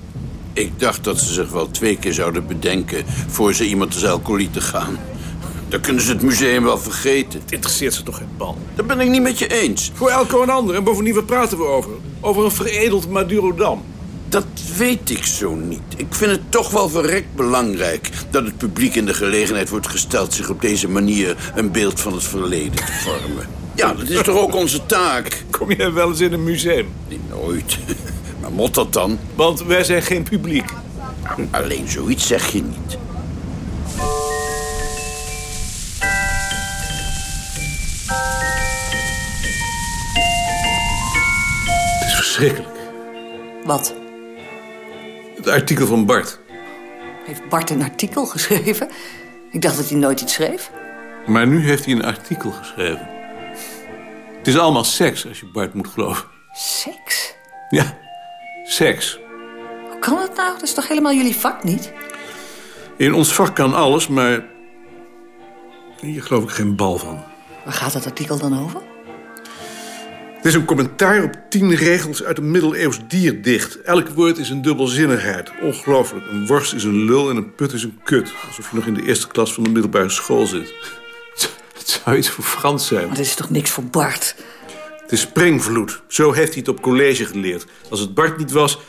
Ik dacht dat ze zich wel twee keer zouden bedenken... voor ze iemand als Elko lieten gaan. Dan kunnen ze het museum wel vergeten. Het interesseert ze toch geen bal? Dat ben ik niet met je eens. Voor Elko en anderen. En bovendien, wat praten we over? Over een veredeld Madurodam. Dat weet ik zo niet. Ik vind het toch wel verrekt belangrijk... dat het publiek in de gelegenheid wordt gesteld... zich op deze manier een beeld van het verleden te vormen. Ja, dat is toch ook onze taak? Kom jij wel eens in een museum? Nee, nooit. <laughs> Maar mot dat dan? Want wij zijn geen publiek. Alleen zoiets zeg je niet. Het is verschrikkelijk. Wat? Het artikel van Bart. Heeft Bart een artikel geschreven? Ik dacht dat hij nooit iets schreef. Maar nu heeft hij een artikel geschreven. Het is allemaal seks, als je Bart moet geloven. Seks? Ja, seks. Hoe kan dat nou? Dat is toch helemaal jullie vak niet? In ons vak kan alles, maar... Hier geloof ik geen bal van. Waar gaat dat artikel dan over? Het is een commentaar op tien regels uit een middeleeuws dierdicht. Elk woord is een dubbelzinnigheid. Ongelooflijk. Een worst is een lul en een put is een kut. Alsof je nog in de eerste klas van de middelbare school zit. <laughs> Het zou iets voor Frans zijn. Maar dit is toch niks voor Bart? Het is springvloed. Zo heeft hij het op college geleerd. Als het Bart niet was,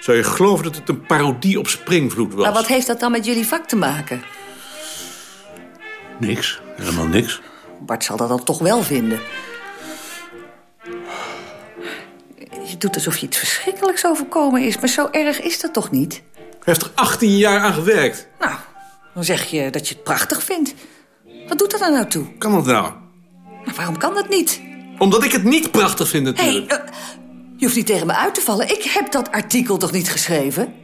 zou je geloven dat het een parodie op springvloed was. Maar wat heeft dat dan met jullie vak te maken? Niks. Helemaal niks. Bart zal dat dan toch wel vinden. Je doet alsof je iets verschrikkelijks overkomen is, maar zo erg is dat toch niet? Hij heeft er 18 jaar aan gewerkt. Nou, dan zeg je dat je het prachtig vindt. Wat doet dat er nou toe? Kan dat nou? Maar waarom kan dat niet? Omdat ik het niet prachtig vind natuurlijk. Hey, uh, je hoeft niet tegen me uit te vallen. Ik heb dat artikel toch niet geschreven?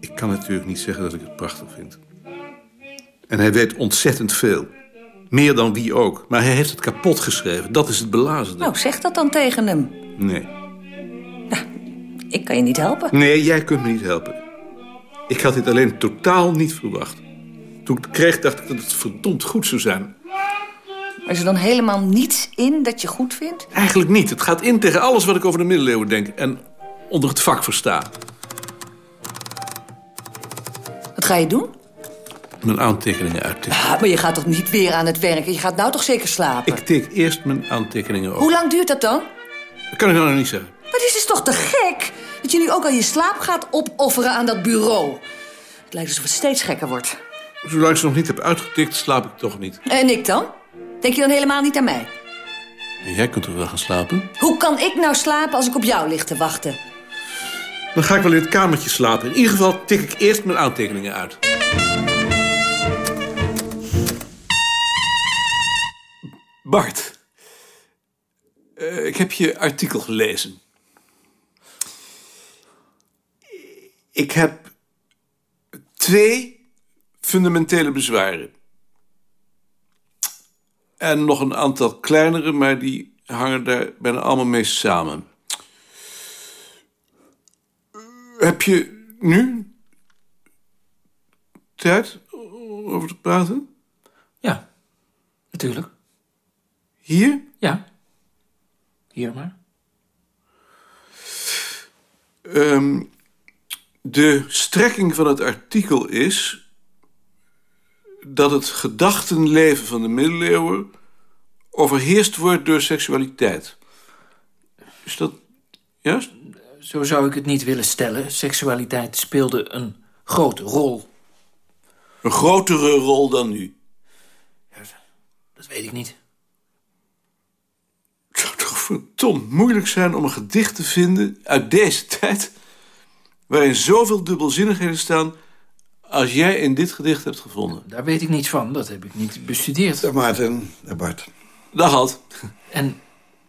Ik kan natuurlijk niet zeggen dat ik het prachtig vind. En hij weet ontzettend veel. Meer dan wie ook. Maar hij heeft het kapot geschreven. Dat is het belazende. Nou, zeg dat dan tegen hem. Nee. Ik kan je niet helpen. Nee, jij kunt me niet helpen. Ik had dit alleen totaal niet verwacht. Toen ik het kreeg, dacht ik dat het verdomd goed zou zijn. Maar is er dan helemaal niets in dat je goed vindt? Eigenlijk niet. Het gaat in tegen alles wat ik over de middeleeuwen denk. En onder het vak versta. Wat ga je doen? Mijn aantekeningen uittekenen. Ah, maar je gaat toch niet weer aan het werken? Je gaat nou toch zeker slapen? Ik teken eerst mijn aantekeningen op. Hoe lang duurt dat dan? Dat kan ik nou nog niet zeggen. Maar dit is toch te gek? Dat je nu ook al je slaap gaat opofferen aan dat bureau. Het lijkt alsof het steeds gekker wordt. Zolang ik ze nog niet heb uitgetikt, slaap ik toch niet. En ik dan? Denk je dan helemaal niet aan mij? Jij kunt toch wel gaan slapen? Hoe kan ik nou slapen als ik op jou lig te wachten? Dan ga ik wel in het kamertje slapen. In ieder geval tik ik eerst mijn aantekeningen uit. Bart, uh, ik heb je artikel gelezen. Ik heb twee fundamentele bezwaren. En nog een aantal kleinere, maar die hangen daar bijna allemaal mee samen. Heb je nu tijd over te praten? Ja, natuurlijk. Hier? Ja. Hier maar. Um, de strekking van het artikel is dat het gedachtenleven van de middeleeuwen overheerst wordt door seksualiteit. Is dat juist? Zo zou ik het niet willen stellen. Seksualiteit speelde een grote rol. Een grotere rol dan nu? Ja, dat weet ik niet. Het zou toch verdomd moeilijk zijn om een gedicht te vinden uit deze tijd... waarin zoveel dubbelzinnigheden staan als jij in dit gedicht hebt gevonden. Daar weet ik niets van, dat heb ik niet bestudeerd. Dag Maarten, dag Bart. Dag Ad. En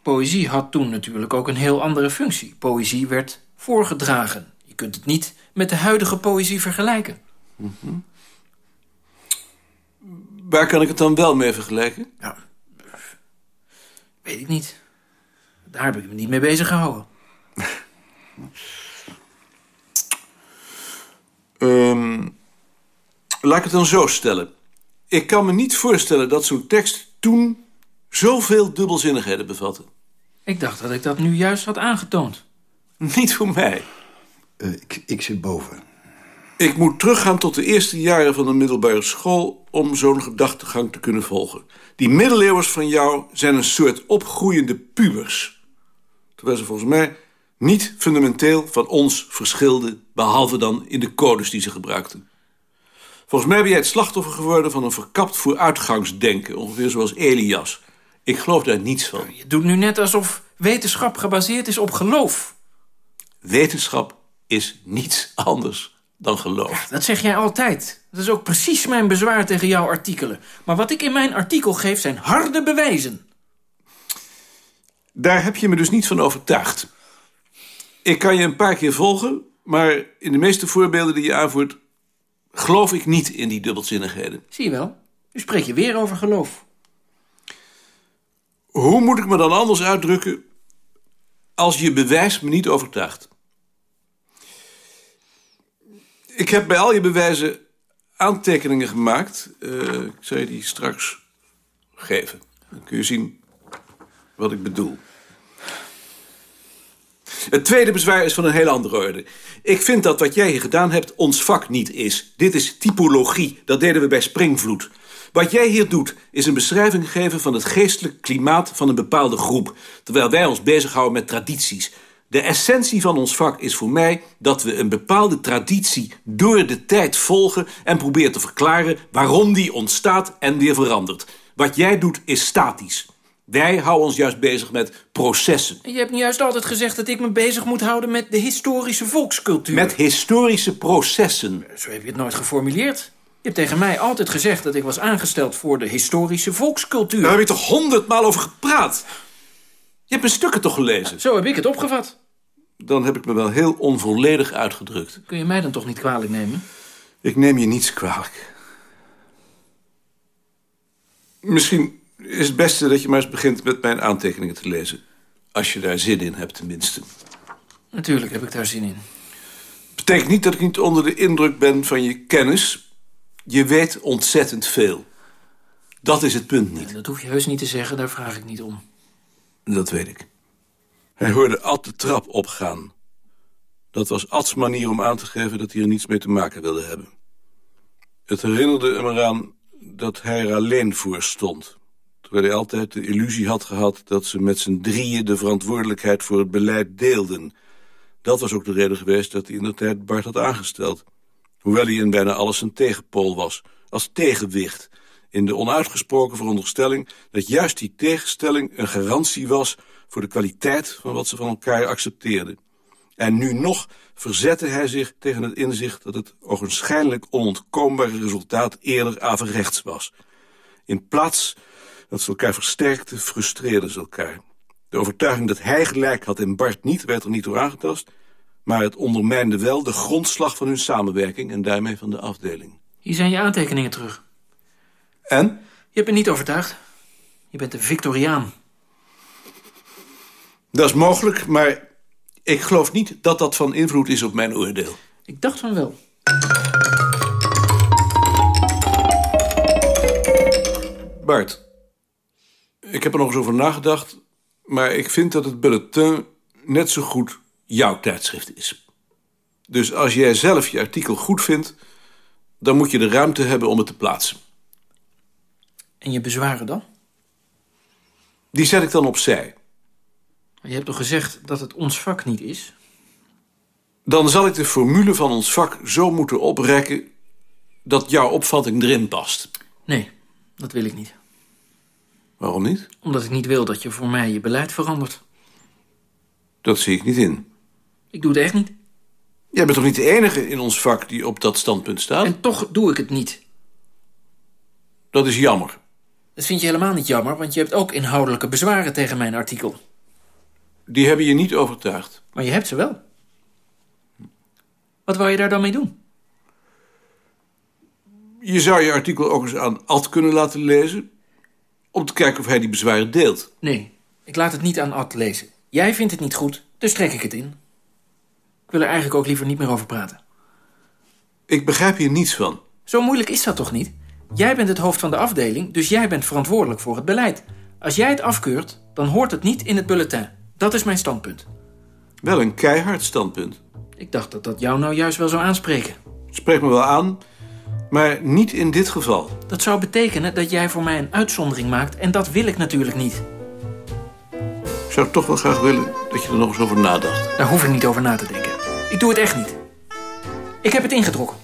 poëzie had toen natuurlijk ook een heel andere functie. Poëzie werd voorgedragen. Je kunt het niet met de huidige poëzie vergelijken. Mm -hmm. Waar kan ik het dan wel mee vergelijken? Ja. Weet ik niet. Daar heb ik me niet mee bezig gehouden. Ehm, laat ik het dan zo stellen. Ik kan me niet voorstellen dat zo'n tekst toen zoveel dubbelzinnigheden bevatte. Ik dacht dat ik dat nu juist had aangetoond. Niet voor mij. ik, ik zit boven. Ik moet teruggaan tot de eerste jaren van de middelbare school... om zo'n gedachtegang te kunnen volgen. Die middeleeuwers van jou zijn een soort opgroeiende pubers. Terwijl ze volgens mij niet fundamenteel van ons verschilden... behalve dan in de codes die ze gebruikten. Volgens mij ben jij het slachtoffer geworden van een verkapt vooruitgangsdenken... ongeveer zoals Elias. Ik geloof daar niets van. Je doet nu net alsof wetenschap gebaseerd is op geloof. Wetenschap is niets anders dan geloof. Dat zeg jij altijd. Dat is ook precies mijn bezwaar tegen jouw artikelen. Maar wat ik in mijn artikel geef zijn harde bewijzen. Daar heb je me dus niet van overtuigd. Ik kan je een paar keer volgen, maar in de meeste voorbeelden die je aanvoert... geloof ik niet in die dubbelzinnigheden. Zie je wel, nu spreek je weer over geloof. Hoe moet ik me dan anders uitdrukken als je bewijs me niet overtuigt? Ik heb bij al je bewijzen aantekeningen gemaakt. Uh, ik zal je die straks geven. Dan kun je zien wat ik bedoel. Het tweede bezwaar is van een hele andere orde. Ik vind dat wat jij hier gedaan hebt ons vak niet is. Dit is typologie, dat deden we bij Springvloed. Wat jij hier doet, is een beschrijving geven van het geestelijk klimaat van een bepaalde groep, terwijl wij ons bezighouden met tradities. De essentie van ons vak is voor mij dat we een bepaalde traditie door de tijd volgen en proberen te verklaren waarom die ontstaat en weer verandert. Wat jij doet is statisch. Wij houden ons juist bezig met processen. Je hebt niet juist altijd gezegd dat ik me bezig moet houden met de historische volkscultuur. Met historische processen. Zo heb je het nooit geformuleerd. Je hebt tegen mij altijd gezegd dat ik was aangesteld voor de historische volkscultuur. Daar heb je toch honderdmaal over gepraat? Je hebt mijn stukken toch gelezen? Zo heb ik het opgevat. Dan heb ik me wel heel onvolledig uitgedrukt. Kun je mij dan toch niet kwalijk nemen? Ik neem je niets kwalijk. Misschien is het beste dat je maar eens begint met mijn aantekeningen te lezen. Als je daar zin in hebt, tenminste. Natuurlijk heb ik daar zin in. Betekent niet dat ik niet onder de indruk ben van je kennis. Je weet ontzettend veel. Dat is het punt niet. dat hoef je heus niet te zeggen, daar vraag ik niet om. Dat weet ik. Hij hoorde Ad de trap opgaan. Dat was Ads manier om aan te geven dat hij er niets mee te maken wilde hebben. Het herinnerde hem eraan dat hij er alleen voor stond. Terwijl hij altijd de illusie had gehad dat ze met z'n drieën de verantwoordelijkheid voor het beleid deelden. Dat was ook de reden geweest dat hij in de tijd Bart had aangesteld. Hoewel hij in bijna alles een tegenpool was, als tegenwicht in de onuitgesproken veronderstelling dat juist die tegenstelling een garantie was voor de kwaliteit van wat ze van elkaar accepteerden. En nu nog verzette hij zich tegen het inzicht dat het ogenschijnlijk onontkoombare resultaat eerder averechts was. In plaats dat ze elkaar versterkten, frustreerden ze elkaar. De overtuiging dat hij gelijk had en Bart niet, werd er niet door aangetast, maar het ondermijnde wel de grondslag van hun samenwerking en daarmee van de afdeling. Hier zijn je aantekeningen terug. En? Je hebt me niet overtuigd. Je bent een Victoriaan. Dat is mogelijk, maar ik geloof niet dat dat van invloed is op mijn oordeel. Ik dacht van wel. Bart, ik heb er nog eens over nagedacht... maar ik vind dat het bulletin net zo goed jouw tijdschrift is. Dus als jij zelf je artikel goed vindt... dan moet je de ruimte hebben om het te plaatsen. En je bezwaren dan? Die zet ik dan opzij. Je hebt toch gezegd dat het ons vak niet is? Dan zal ik de formule van ons vak zo moeten oprekken... dat jouw opvatting erin past. Nee, dat wil ik niet. Waarom niet? Omdat ik niet wil dat je voor mij je beleid verandert. Dat zie ik niet in. Ik doe het echt niet. Jij bent toch niet de enige in ons vak die op dat standpunt staat? En toch doe ik het niet. Dat is jammer. Dat vind je helemaal niet jammer, want je hebt ook inhoudelijke bezwaren tegen mijn artikel. Die hebben je niet overtuigd. Maar je hebt ze wel. Wat wou je daar dan mee doen? Je zou je artikel ook eens aan Ad kunnen laten lezen... om te kijken of hij die bezwaren deelt. Nee, Ik laat het niet aan Ad lezen. Jij vindt het niet goed, dus trek ik het in. Ik wil er eigenlijk ook liever niet meer over praten. Ik begrijp hier niets van. Zo moeilijk is dat toch niet? Jij bent het hoofd van de afdeling, dus jij bent verantwoordelijk voor het beleid. Als jij het afkeurt, dan hoort het niet in het bulletin. Dat is mijn standpunt. Wel een keihard standpunt. Ik dacht dat dat jou nou juist wel zou aanspreken. Spreek me wel aan, maar niet in dit geval. Dat zou betekenen dat jij voor mij een uitzondering maakt... en dat wil ik natuurlijk niet. Ik zou toch wel graag willen dat je er nog eens over nadacht. Daar hoef ik niet over na te denken. Ik doe het echt niet. Ik heb het ingetrokken.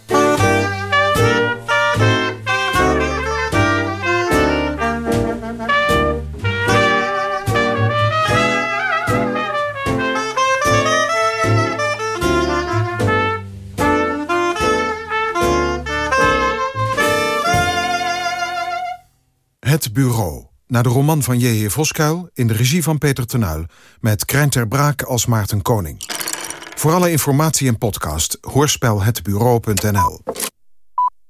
Het Bureau. Naar de roman van J.J. Voskuil in de regie van Peter Tenuil... met Krijn ter Braak als Maarten Koning. Voor alle informatie en podcast hoorspelhetbureau.nl.